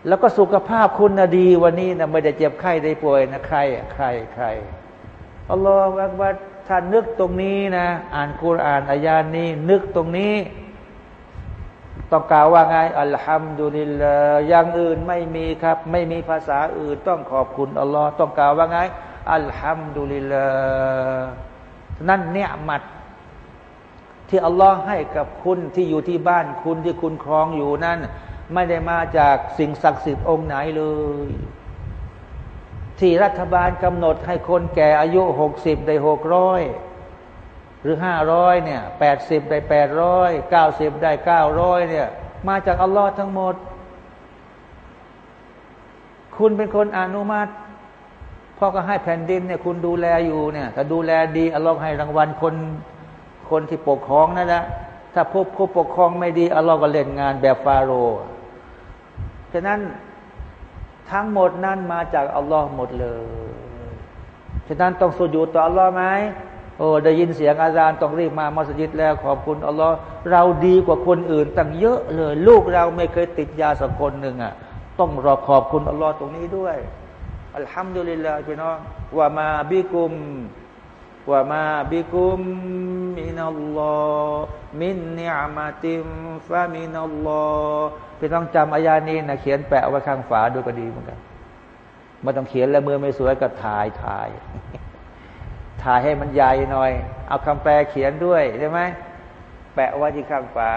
แล้วก็สุขภาพคุณนะดีวันนี้นะไม่ได้เจ็บไข้ได้ป่วยนะใครใครใครอัลลอฮฺอักบัดถ้านึกตรงนี้นะ อ่านคุรานอายานี้ นึกตรงนี้ ต้องกล่าวว่าไงอัลฮัมดุลิลลาอย่างอื่นไม่มีครับ ไม่มีภาษาอื่น ต้องขอบคุณอัลลอฮ์ต้องกล่าวว่าไงอัลฮัมดุลิลลา นั่นเนี่ยมัดที่อัลลอฮ์ให้กับคุณที่อยู่ที่บ้านคุณที่คุณครองอยู่นั่น ไม่ได้มาจากสิ่งศักดิ์สิทธิ์องค์ไหนเลย ที่รัฐบาลกำหนดให้คนแก่อายุหกสิบได้หกร้อยหรือห้าร้อยเนี่ยแปดสิบได้แปดร้อยเก้าสิบได้เก้าร้อยเนี่ย มาจากอัลลอฮ์ทั้งหมด คุณเป็นคนอนุมัติ พ่อก็ให้แผ่นดินเนี่ยคุณดูแลอยู่เนี่ยถ้าดูแลดีอัลลอฮ์ให้รางวัลคนคนที่ปกครองนั่นแหละถ้าพบผู้ปกครองไม่ดีอัลลอฮ์ก็เล่นงานแบบฟาโรห์ฉะนั้นทั้งหมดนั้นมาจากอัลลอฮ์หมดเลยฉะนั้นต้องสุญูต่ออัลลอฮ์ไหมโอ้ได้ยินเสียงอาจารย์ต้องรีบมามัสยิดแล้วขอบคุณอัลลอฮ์เราดีกว่าคนอื่นตั้งเยอะเลย ลูกเราไม่เคยติดยาสักคนหนึ่งอะต้องรอขอบคุณอัลลอฮ์ตรงนี้ด้วย อัลฮัมดุลิลลาห์พี่น้องว่ามาบิกุมว่ามาบิกุมมินัลลอฮ์มินเนียมาติมฟามินัลลอฮ์พี่ต้องจำอายานี้นะเขียนแปะไว้ข้างฝาด้วยก็ดีเหมือนกันไม่ต้องเขียนแล้วมือไม่สวยก็ถ่ายถ่ายถ่ายให้มันใหญ่หน่อย เอาคำแปลเขียนด้วยใช่ไหมแปะไว้ที่ข้างฝา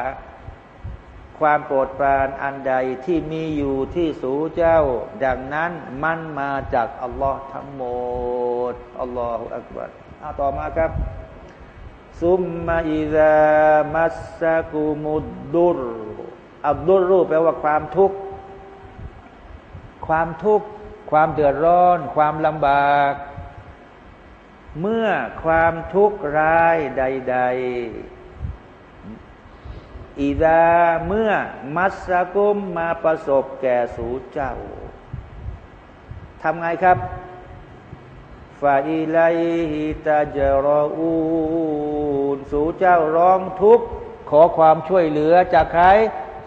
ความโปรดปรานอันใดที่มีอยู่ที่สูเจ้า ดังนั้นมันมาจากอัลลอฮ์ทั้งหมดอัลลอฮฺอักบัรเอาต่อมาครับ ซุมมาอิซามัสซากุมุดดุรอับดุลรูปแปลว่าความทุกข์ ความทุกข์ ความเดือดร้อน ความลำบาก เมื่อความทุกข์ร้ายใด ๆ อีดาเมื่อมัสกุมมาประสบแก่สูเจ้าทำไงครับฟาอิไลฮิตาจรอูนสูเจ้าร้องทุกข์ขอความช่วยเหลือจากใคร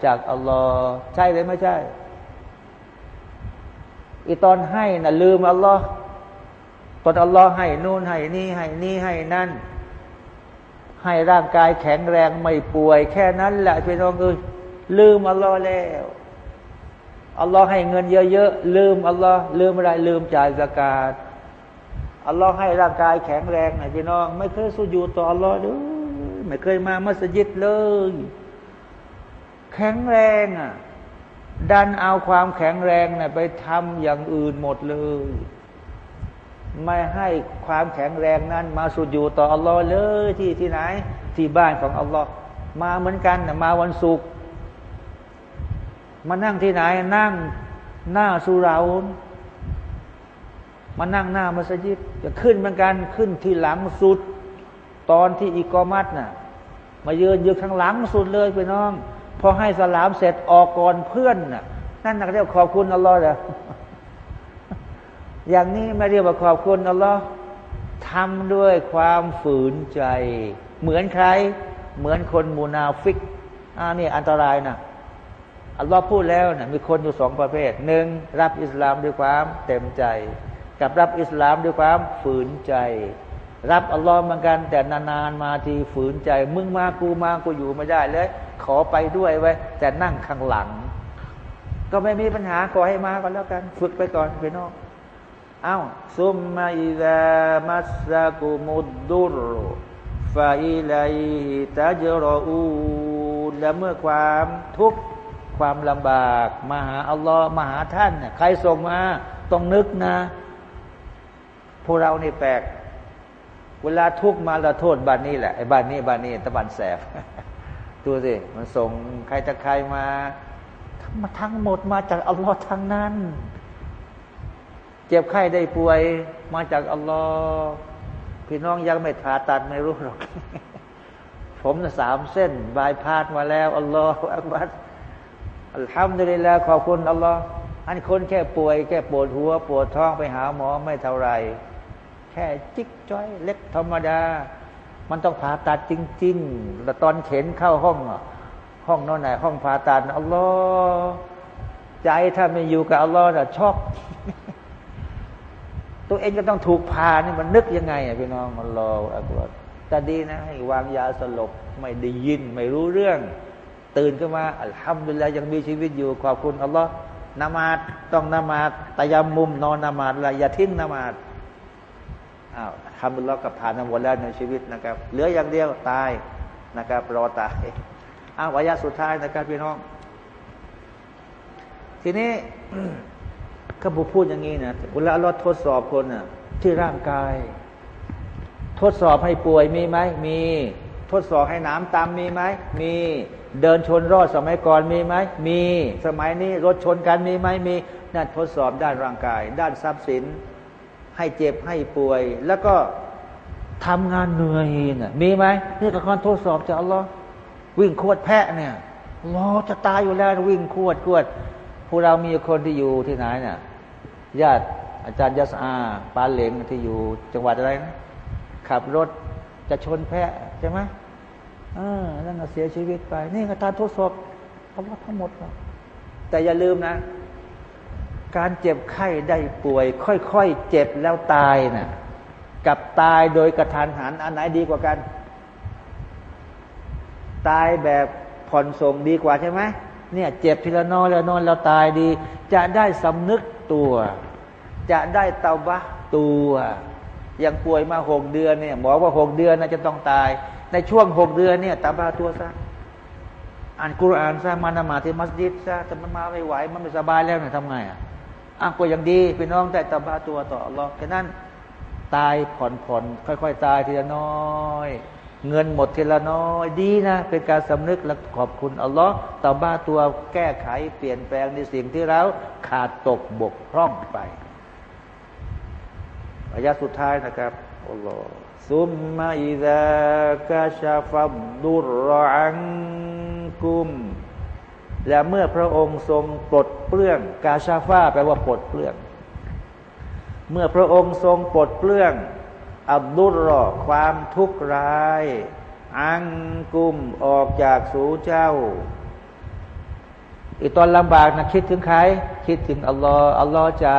จากอัลลอฮ์ใช่หรือไม่ใช่ อีตอนให้นะ่ะลืมอัลลอฮ์ตอนอัลลอฮ์ให้นู่นให้นี่ให้นี่ให้นั่น ให้ร่างกายแข็งแรงไม่ป่วย แค่นั้นแหละพี่น้องเอ้ยลืมอัลลอฮ์แล้วอัลลอฮ์ให้เงินเยอะๆลืมอัลลอฮ์ลืมอะไรลืมจ่ายสกาดอัลลอฮ์ให้ร่างกายแข็งแรงนะพี่น้อง ไม่เคยสู้อยู่ต่ออัลลอฮ์เลยไม่เคยมามัสยิดเลย แข็งแรงอะดันเอาความแข็งแรงนะ่ะไปทำอย่างอื่นหมดเลย ไม่ให้ความแข็งแรงนั้น มาสุดอยู่ต่ออัลลอฮ์เลยที่ที่ไหน ที่บ้านของอัลลอฮ์มาเหมือนกันมาวันศุกร์มานั่งที่ไหนนั่งหน้าสุราวนมานั่งหน้ามัสยิดจะขึ้นเหมือนกันขึ้นที่หลังสุด ตอนที่อีกอมัดน่ะ มาเยืนยืนข้างหลังสุดเลยไปน้อง พอให้สลามเสร็จออกก่อนเพื่อนน่ะนั่นนักเรียกขอบคุณอัลลอฮ์เลย อย่างนี้ไม่เรียกว่าขอบคุณอัลลอฮ์ทำด้วยความฝืนใจ เหมือนใคร เหมือนคนมูนาฟิกอ่านี่อันตรายนะอัลลอฮ์พูดแล้วนะมีคนอยู่สองประเภทหนึ่งรับอิสลามด้วยความเต็มใจ กับรับอิสลามด้วยความฝืนใจ รับอัลลอฮ์เหมือนกัน แต่นานๆมาทีฝืนใจ มึงมากูมากูอยู่ไม่ได้เลย ขอไปด้วยไว้ แต่นั่งข้างหลัง ก็ไม่มีปัญหาขอให้มาก็แล้วกัน ฝึกไปก่อนพี่น้อง อ้าซุมมาอิดามัสกุมุดดุรฟาอิลัยตาจรอูและเมื่อความทุกข์ความลำบากมาหาอัลลอฮ์มาหาท่านใครส่งมาต้องนึกนะพวกเรานี่แปลก เวลาทุกมาเราโทษบ้านนี้แหละไอ้บ้านนี้บ้านนี้ตะบันแสบดูสิมันส่งใครจะใครมา ทั้งหมดมาจากอัลลอฮ์ทั้งนั้น เจ็บไข้ได้ป่วยมาจากอัลลอฮ์พี่น้องยังไม่ผ่าตัดไม่รู้หรอก ผมสามเส้นบายพาดมาแล้วอัลลอฮฺอักบัดอัลฮัมดุลิลลาขอบคุณอัลลอฮ์อันคนแค่ป่วยแค่ปวดหัว ปวดท้องไปหาหมอไม่เท่าไร แค่จิกจ้อย เล็กธรรมดา มันต้องผ่าตัดจริงๆแต่ตอนเข็นเข้าห้องห้องนอนไหนห้องผ่าตัดอัลลอฮ์ใจถ้าไม่อยู่กับอัลลอฮ์จะช็อก ตัวเองก็ต้องถูกพานี่มันนึกยังไงอะพี่น้องอัลลออัลลอฮ์แต่ดีนะให้วางยาสลบไม่ได้ยิน ไม่รู้เรื่อง ตื่นขึ้นมาอัลฮัมดุลิลลายังมีชีวิตอยู่ขอบคุณอัลลอฮ์นมาดต้องนมาดตะยำมุมนอนนมาดละอย่าทิ้งนมาดอ้าวทำบุญแล้วกับทานนหมดแล้วในชีวิตนะครับ เหลืออย่างเดียวตายนะครับ รอตายอ้าววายาสุดท้ายนะครับพี่น้อง ทีนี้ ก็บุพูดอย่างนี้นะเวลาเราทดสอบคนน่ะ ที่ร่างกาย ทดสอบให้ป่วยมีไหมมี ทดสอบให้น้ำตามมีไหมมีเดินชนรอดสมัยก่อนมีไหมมีสมัยนี้รถชนกันมีไหมมีนั่นทดสอบด้านร่างกาย ด้านทรัพย์สิน ให้เจ็บให้ป่วย แล้วก็ทำงานเหนื่อยน่ะมีไหมนี่ก็การทดสอบจากอัลลอฮ์วิ่งขวดแพะเนี่ยรอจะตายอยู่แล้ววิ่งขวดขวดพวกเรามีคนที่อยู่ที่ไหนเนี่ย ญาติอาจารย์ยัสอาปาเหลงที่อยู่จังหวัดอะไรนะขับรถจะชนแพะใช่ไหมเออนั่นก็เสียชีวิตไป นี่ก็การทดสอบทั้งหมดทั้งหมดแต่อย่าลืมนะ การเจ็บไข้ได้ป่วย ค่อยๆเจ็บแล้วตายนะ่ะกับตายโดยกระทันหันอันไหนดีกว่ากัน ตายแบบผ่อนส่งดีกว่าใช่ไหมเนี่ย เจ็บทีละนอนแล้วนอนแล้วตายดี จะได้สำนึก ตัว จะได้เตาบะตัวอย่างป่วยมาหกเดือนเนี่ยบอกว่าหกเดือนน่าจะต้องตาย ในช่วงหกเดือนเนี่ยตาบาตัวซะอ่านกุรอานซะมานมาที่มัสยิดซะแต่มันมาไม่ไหวมันไม่สบายแล้วเนี่ยทำไงอะอ้างก็ยังดีพี่น้องแต่ตาบาตัวต่ออัลลอฮ์แค่นั้นตายผ่อนผ่อนค่อย ๆ ตายทีละน้อย เงินหมดทีละน้อยดีนะ เป็นการสำนึกและขอบคุณอัลลอฮ์ต่อบ้าตัวแก้ไขเปลี่ยนแปลงในสิ่งที่เราขาดตกบกพร่องไปอายะสุดท้ายนะครับอัลลอฮ์ซุมมาอิดะกาชาฟับดุรอังกุม และเมื่อพระองค์ทรงปลดเปลื้อง กาชาฟาแปลว่าปลดเปลื้อง เมื่อพระองค์ทรงปลดเปลื้อง อับดุลรอความทุกข์ร้าย อังกุมออกจากสู่เจ้าอีตอนลำบากนะคิดถึงใคร คิดถึงอัลลอฮ์อัลลอฮ์จ๋า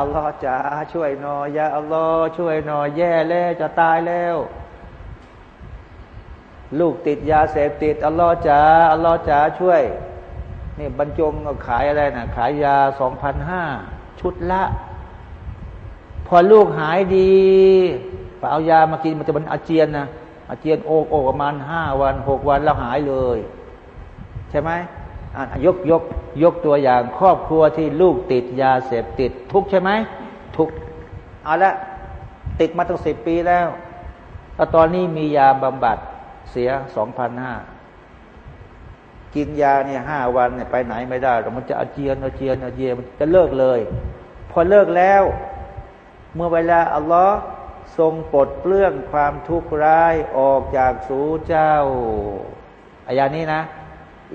อัลลอฮ์จ๋าช่วยหน่อยยาอัลลอฮ์ช่วยหน่อยแย่แล้วจะตายแล้ว ลูกติดยาเสพติดอัลลอฮ์จ๋าอัลลอฮ์จ๋าช่วยนี่บรรจงขายอะไรนะขายยาสองพันห้าชุดละ พอลูกหายดี เอายามากินมันจะเป็นอาเจียนนะอาเจียนโอกโอประมาณห้าวันหกวันแล้วหายเลย ใช่ไหมยกยกยกตัวอย่างครอบครัวที่ลูกติดยาเสพติด ทุกใช่ไหมทุกเอาละติดมาตั้งสิบปีแล้วแล้วตอนนี้มียาบำบัดเสียสองพันห้ากินยาเนี่ยห้าวันเนี่ยไปไหนไม่ได้มันจะอาเจียนอาเจียนอาเจียนมันจะเลิกเลย พอเลิกแล้ว เมื่อเวลาอัลลอฮ์ ทรงปลดเปลื้องความทุกข์ร้ายออกจากสูเจ้าอายานี้นะ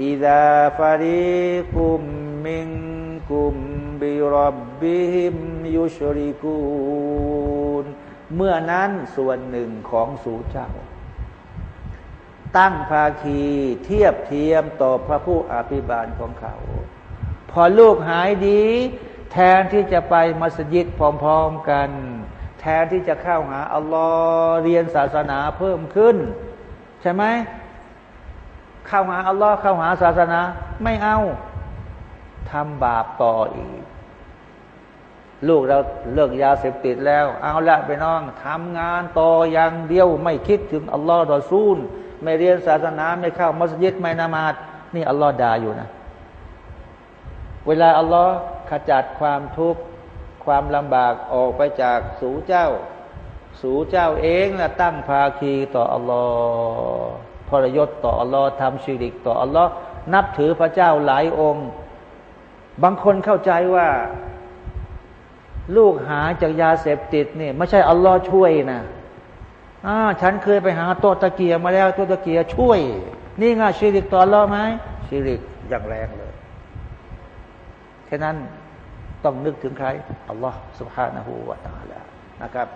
อิดาฟาริกุมมิงกุมบิรับบิฮิมยุชริกูนเมื่อนั้นส่วนหนึ่งของสูเจ้า ตั้งภาคีเทียบเทียมต่อพระผู้อภิบาลของเขา พอลูกหายดี แทนที่จะไปมัสยิดพร้อมๆกัน แทนที่จะเข้าหาอัลลอฮ์เรียนศาสนาเพิ่มขึ้น ใช่ไหมเข้าหาอัลลอฮ์เข้าหาศาสนา ไม่เอาทำบาปต่ออีก ลูกเราเลิกยาเสพติดแล้ว เอาละไปน้องทำงานต่ออย่างเดียวไม่คิดถึงอัลลอฮ์ดอซูล ไม่เรียนศาสนาไม่เข้ามัสยิดไม่นามาดนี่อัลลอฮ์ด่าอยู่นะ เวลาอัลลอฮ์ขจัดความทุกข์ ความลำบากออกไปจากสูเจ้า สูเจ้าเองนะตั้งภาคีต่ออัลลอฮ์พรยศต่ออัลลอฮ์ทำชีริกต่ออัลลอฮ์นับถือพระเจ้าหลายองค์ บางคนเข้าใจว่า ลูกหาจากยาเสพติดนี่ไม่ใช่อัลลอฮ์ช่วยนะอ่าฉันเคยไปหาตัวตะเกียมาแล้วตัวตะเกียช่วย นี่ไงชีริกต่ออัลลอฮ์ไหมชีริกอย่างแรงเลยแค่นั้น ต้องนึกถึงใคร อัลลอฮ์ سبحانه และ تعالى นะครับ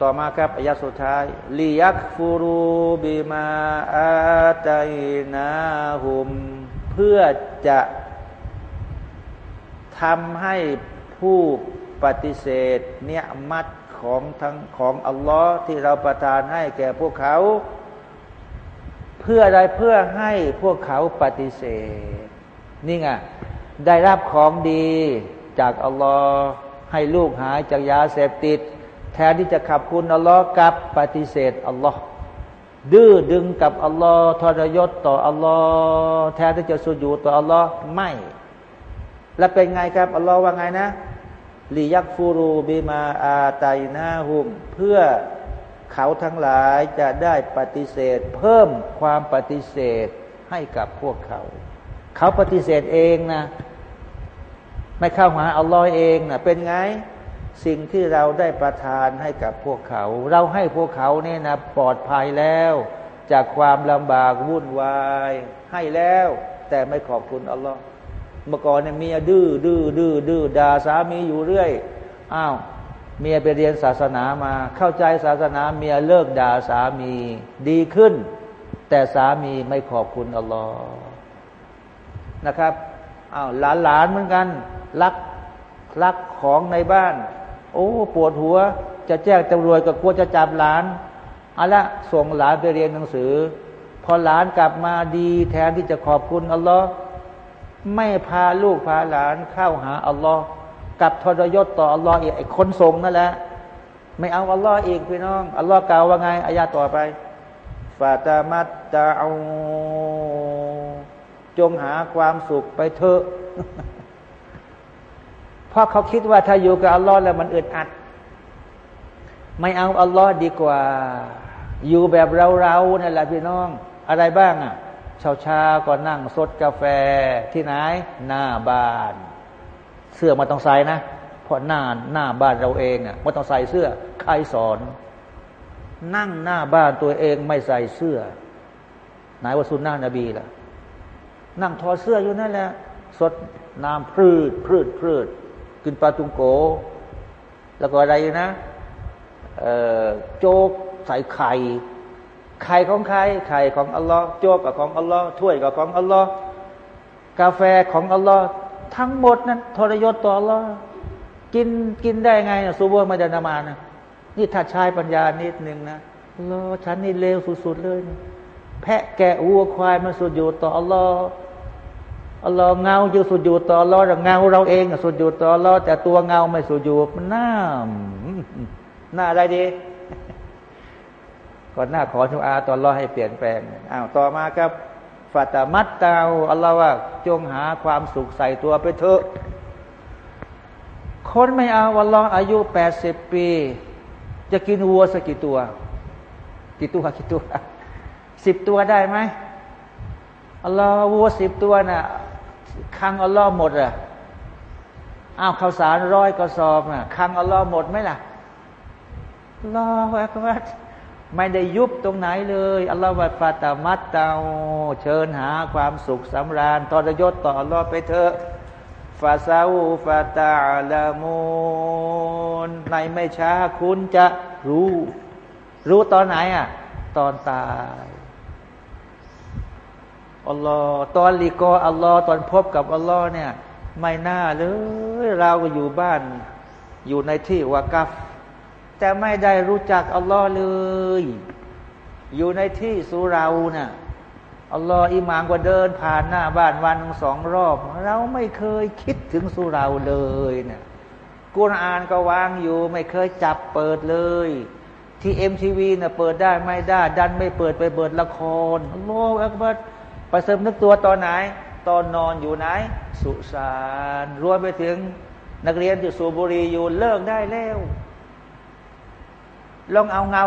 ต่อมาครับอายะสุดท้ายลิยักฟูรูบิมาอาตัยนาหุม เพื่อจะทำให้ผู้ปฏิเสธเนี่ยมัดของทั้งของอัลลอฮ์ที่เราประทานให้แก่พวกเขา เพื่ออะไรเพื่อให้พวกเขาปฏิเสธ นี่ไง ได้รับของดีจากอัลลอฮ์ให้ลูกหายจากยาเสพติด แทนที่จะขับคุณอัลลอฮ์กับปฏิเสธอัลลอฮ์ดื้อดึงกับอัลลอฮ์ทรยศต่ออัลลอฮ์แทนที่จะสุญูต่ออัลลอฮ์ไม่ แล้วเป็นไงครับอัลลอฮ์ว่าไงนะลียักฟูรูบิมาอาตายนาหุม เพื่อเขาทั้งหลายจะได้ปฏิเสธ เพิ่มความปฏิเสธให้กับพวกเขา เขาปฏิเสธเองนะ ไม่เข้าหาอัลลอฮ์เองนะเป็นไงสิ่งที่เราได้ประทานให้กับพวกเขา เราให้พวกเขาเนี่ยนะปลอดภัยแล้ว จากความลำบากวุ่นวาย ให้แล้ว แต่ไม่ขอบคุณอัลลอฮ์เมื่อก่อนเนี่ยเมียดื้อดื้อดื้อดื้อด่าสามีอยู่เรื่อยอ้าวเมียไปเรียนศาสนามา เข้าใจศาสนาเมียเลิกด่าสามีดีขึ้น แต่สามีไม่ขอบคุณอัลลอฮ์นะครับอ้าวหลานหลานเหมือนกัน ลักลักของในบ้าน โอ้ปวดหัว จะแจ้งตำรวจก็กลัวจะจับหลานเอาละส่งหลานไปเรียนหนังสือ พอหลานกลับมาดีแทนที่จะขอบคุณอัลลอฮ์ไม่พาลูกพาหลานเข้าหาอัลลอฮ์กับทรยศต่ออัลลอฮ์อีกไอ้คนส่งนั่นแหละไม่เอาอัลลอฮ์อีกพี่น้องอัลลอฮ์กล่าวว่าไงอายาต่อไปฟาตามัตตาอูจงหาความสุขไปเถอะ เพราะเขาคิดว่าถ้าอยู่กับอัลลอฮ์แล้วมันอึดอัด ไม่เอาอัลลอฮ์ดีกว่า อยู่แบบเราๆนี่นแหละพี่น้อง อะไรบ้างอะเช้าเช้าก็นั่งสดกาแฟที่ไหน หน้าบ้าน เสื้อมาต้องใส่นะเพราะหน้าหน้าบ้านเราเองอะมาต้องใส่เสื้อใครสอน นั่งหน้าบ้านตัวเองไม่ใส่เสื้อไหนว่าสุนนะนบีล่ะ นั่งทอเสื้ออยู่นั่นแหละสดน้ำพืดพืดพืด กินปลาตุงโก แล้วก็อะไรนะโจ๊กใส่ไข่ ไข่ของใคร ไข่ของอัลลอฮ์โจ๊กกับของอัลลอฮ์ถ้วยกับของอัลลอฮ์กาแฟของอัลลอฮ์ทั้งหมดนั้นทรยศต่ออัลลอฮ์กินกินได้ไงซูบ์มาดานามานะนี่ถ้าใช้ปัญญานิดนึงนะอัลลอฮ์ฉันนี่เลวสุดๆเลย แพะแกะวัวควายมันสุดอยู่ต่ออัลลอฮ์ อัลลอฮ์เงาอยู่สุดอยู่ต่ออัลลอฮ์แต่เงาเราเองสุดอยู่ต่ออัลลอแต่ตัวเงาไม่สุดอยู่มันหน้าหน้าอะไรดีก่อนหน้าขอทุอาตอนรอให้เปลี่ยนแปลงอ้าวต่อมาครับฟาตามัตตาอัลลอฮ์ว่าจงหาความสุขใส่ตัวไปเถอะคนไม่เอาอัลลอฮ์อายุแปดสิบปี จะกินวัวสักกี่ตัว กี่ตัวกี่ตัวสิบตัวได้ไหมอัลลอฮ์วัวสิบตัวนะ่ะ คังอัลลอฮ์หมดอะอ้าวข้าวสารร้อยกระสอบน่ะคังอัลลอฮ์หมดไหมล่ะรอว่าว่าไม่ได้ยุบตรงไหนเลยอัลลอฮฺฟาตามัตเตาเชิญหาความสุขสำราญทรยศต่ออัลลอฮ์ไปเถอะฟาซาอูฟาตาลามูนในไม่ช้าคุณจะรู้ รู้ตอนไหนอะ ตอนตาย อัลลอฮ์ตอนลีกออัลลอฮ์ตอนพบกับอัลลอฮ์เนี่ย ไม่น่าเลยเราก็อยู่บ้าน อยู่ในที่วากัฟแต่ไม่ได้รู้จักอัลลอฮ์เลย อยู่ในที่สุรานะ่ะอัลลอฮ์อิหมามก็เดินผ่านหน้าบ้านวันสองรอบ เราไม่เคยคิดถึงสุราเลยเนะี่ยกุรอานก็วางอยู่ ไม่เคยจับเปิดเลย ที่เอ็มทีวีนะ่ะเปิดได้ไม่ได้ ดันไม่เปิดไปเปิดละครอัลลอฮ์อักบัด ไปเสริมนึกตัวตอนไหน ตอนนอนอยู่ไหน สุสานรวมไปถึงนักเรียนที่สูบบุหรี่อยู่เลิกได้แล้ว ลองเอาเงา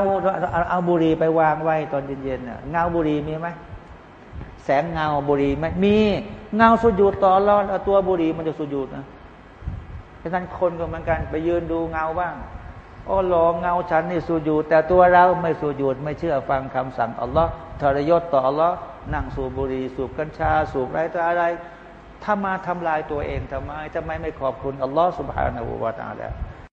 เอาบุหรี่ไปวางไว้ตอนเย็นๆเงาบุหรี่มีไหมแสงเงาบุหรี่ไหมมีเงาสุญูดต่อรอดตัวบุหรี่มันจะสุญูดนะฉะนั้นคนก็เหมือนกัน ไปยืนดูเงาบ้างอ๋อหลอเงาฉันนี่สุญูดแต่ตัวเราไม่สุญูดไม่เชื่อฟังคำสั่งอัลลอฮ์ทรยศต่ออัลลอฮ์ นั่งสูบบุหรี่สูบกัญชา สูบอะไรต่ออะไรถ้ามาทำลายตัวเองทำไมทำไมไม่ขอบคุณอัลลอฮ์สุบฮานาบูวาตาแล้ว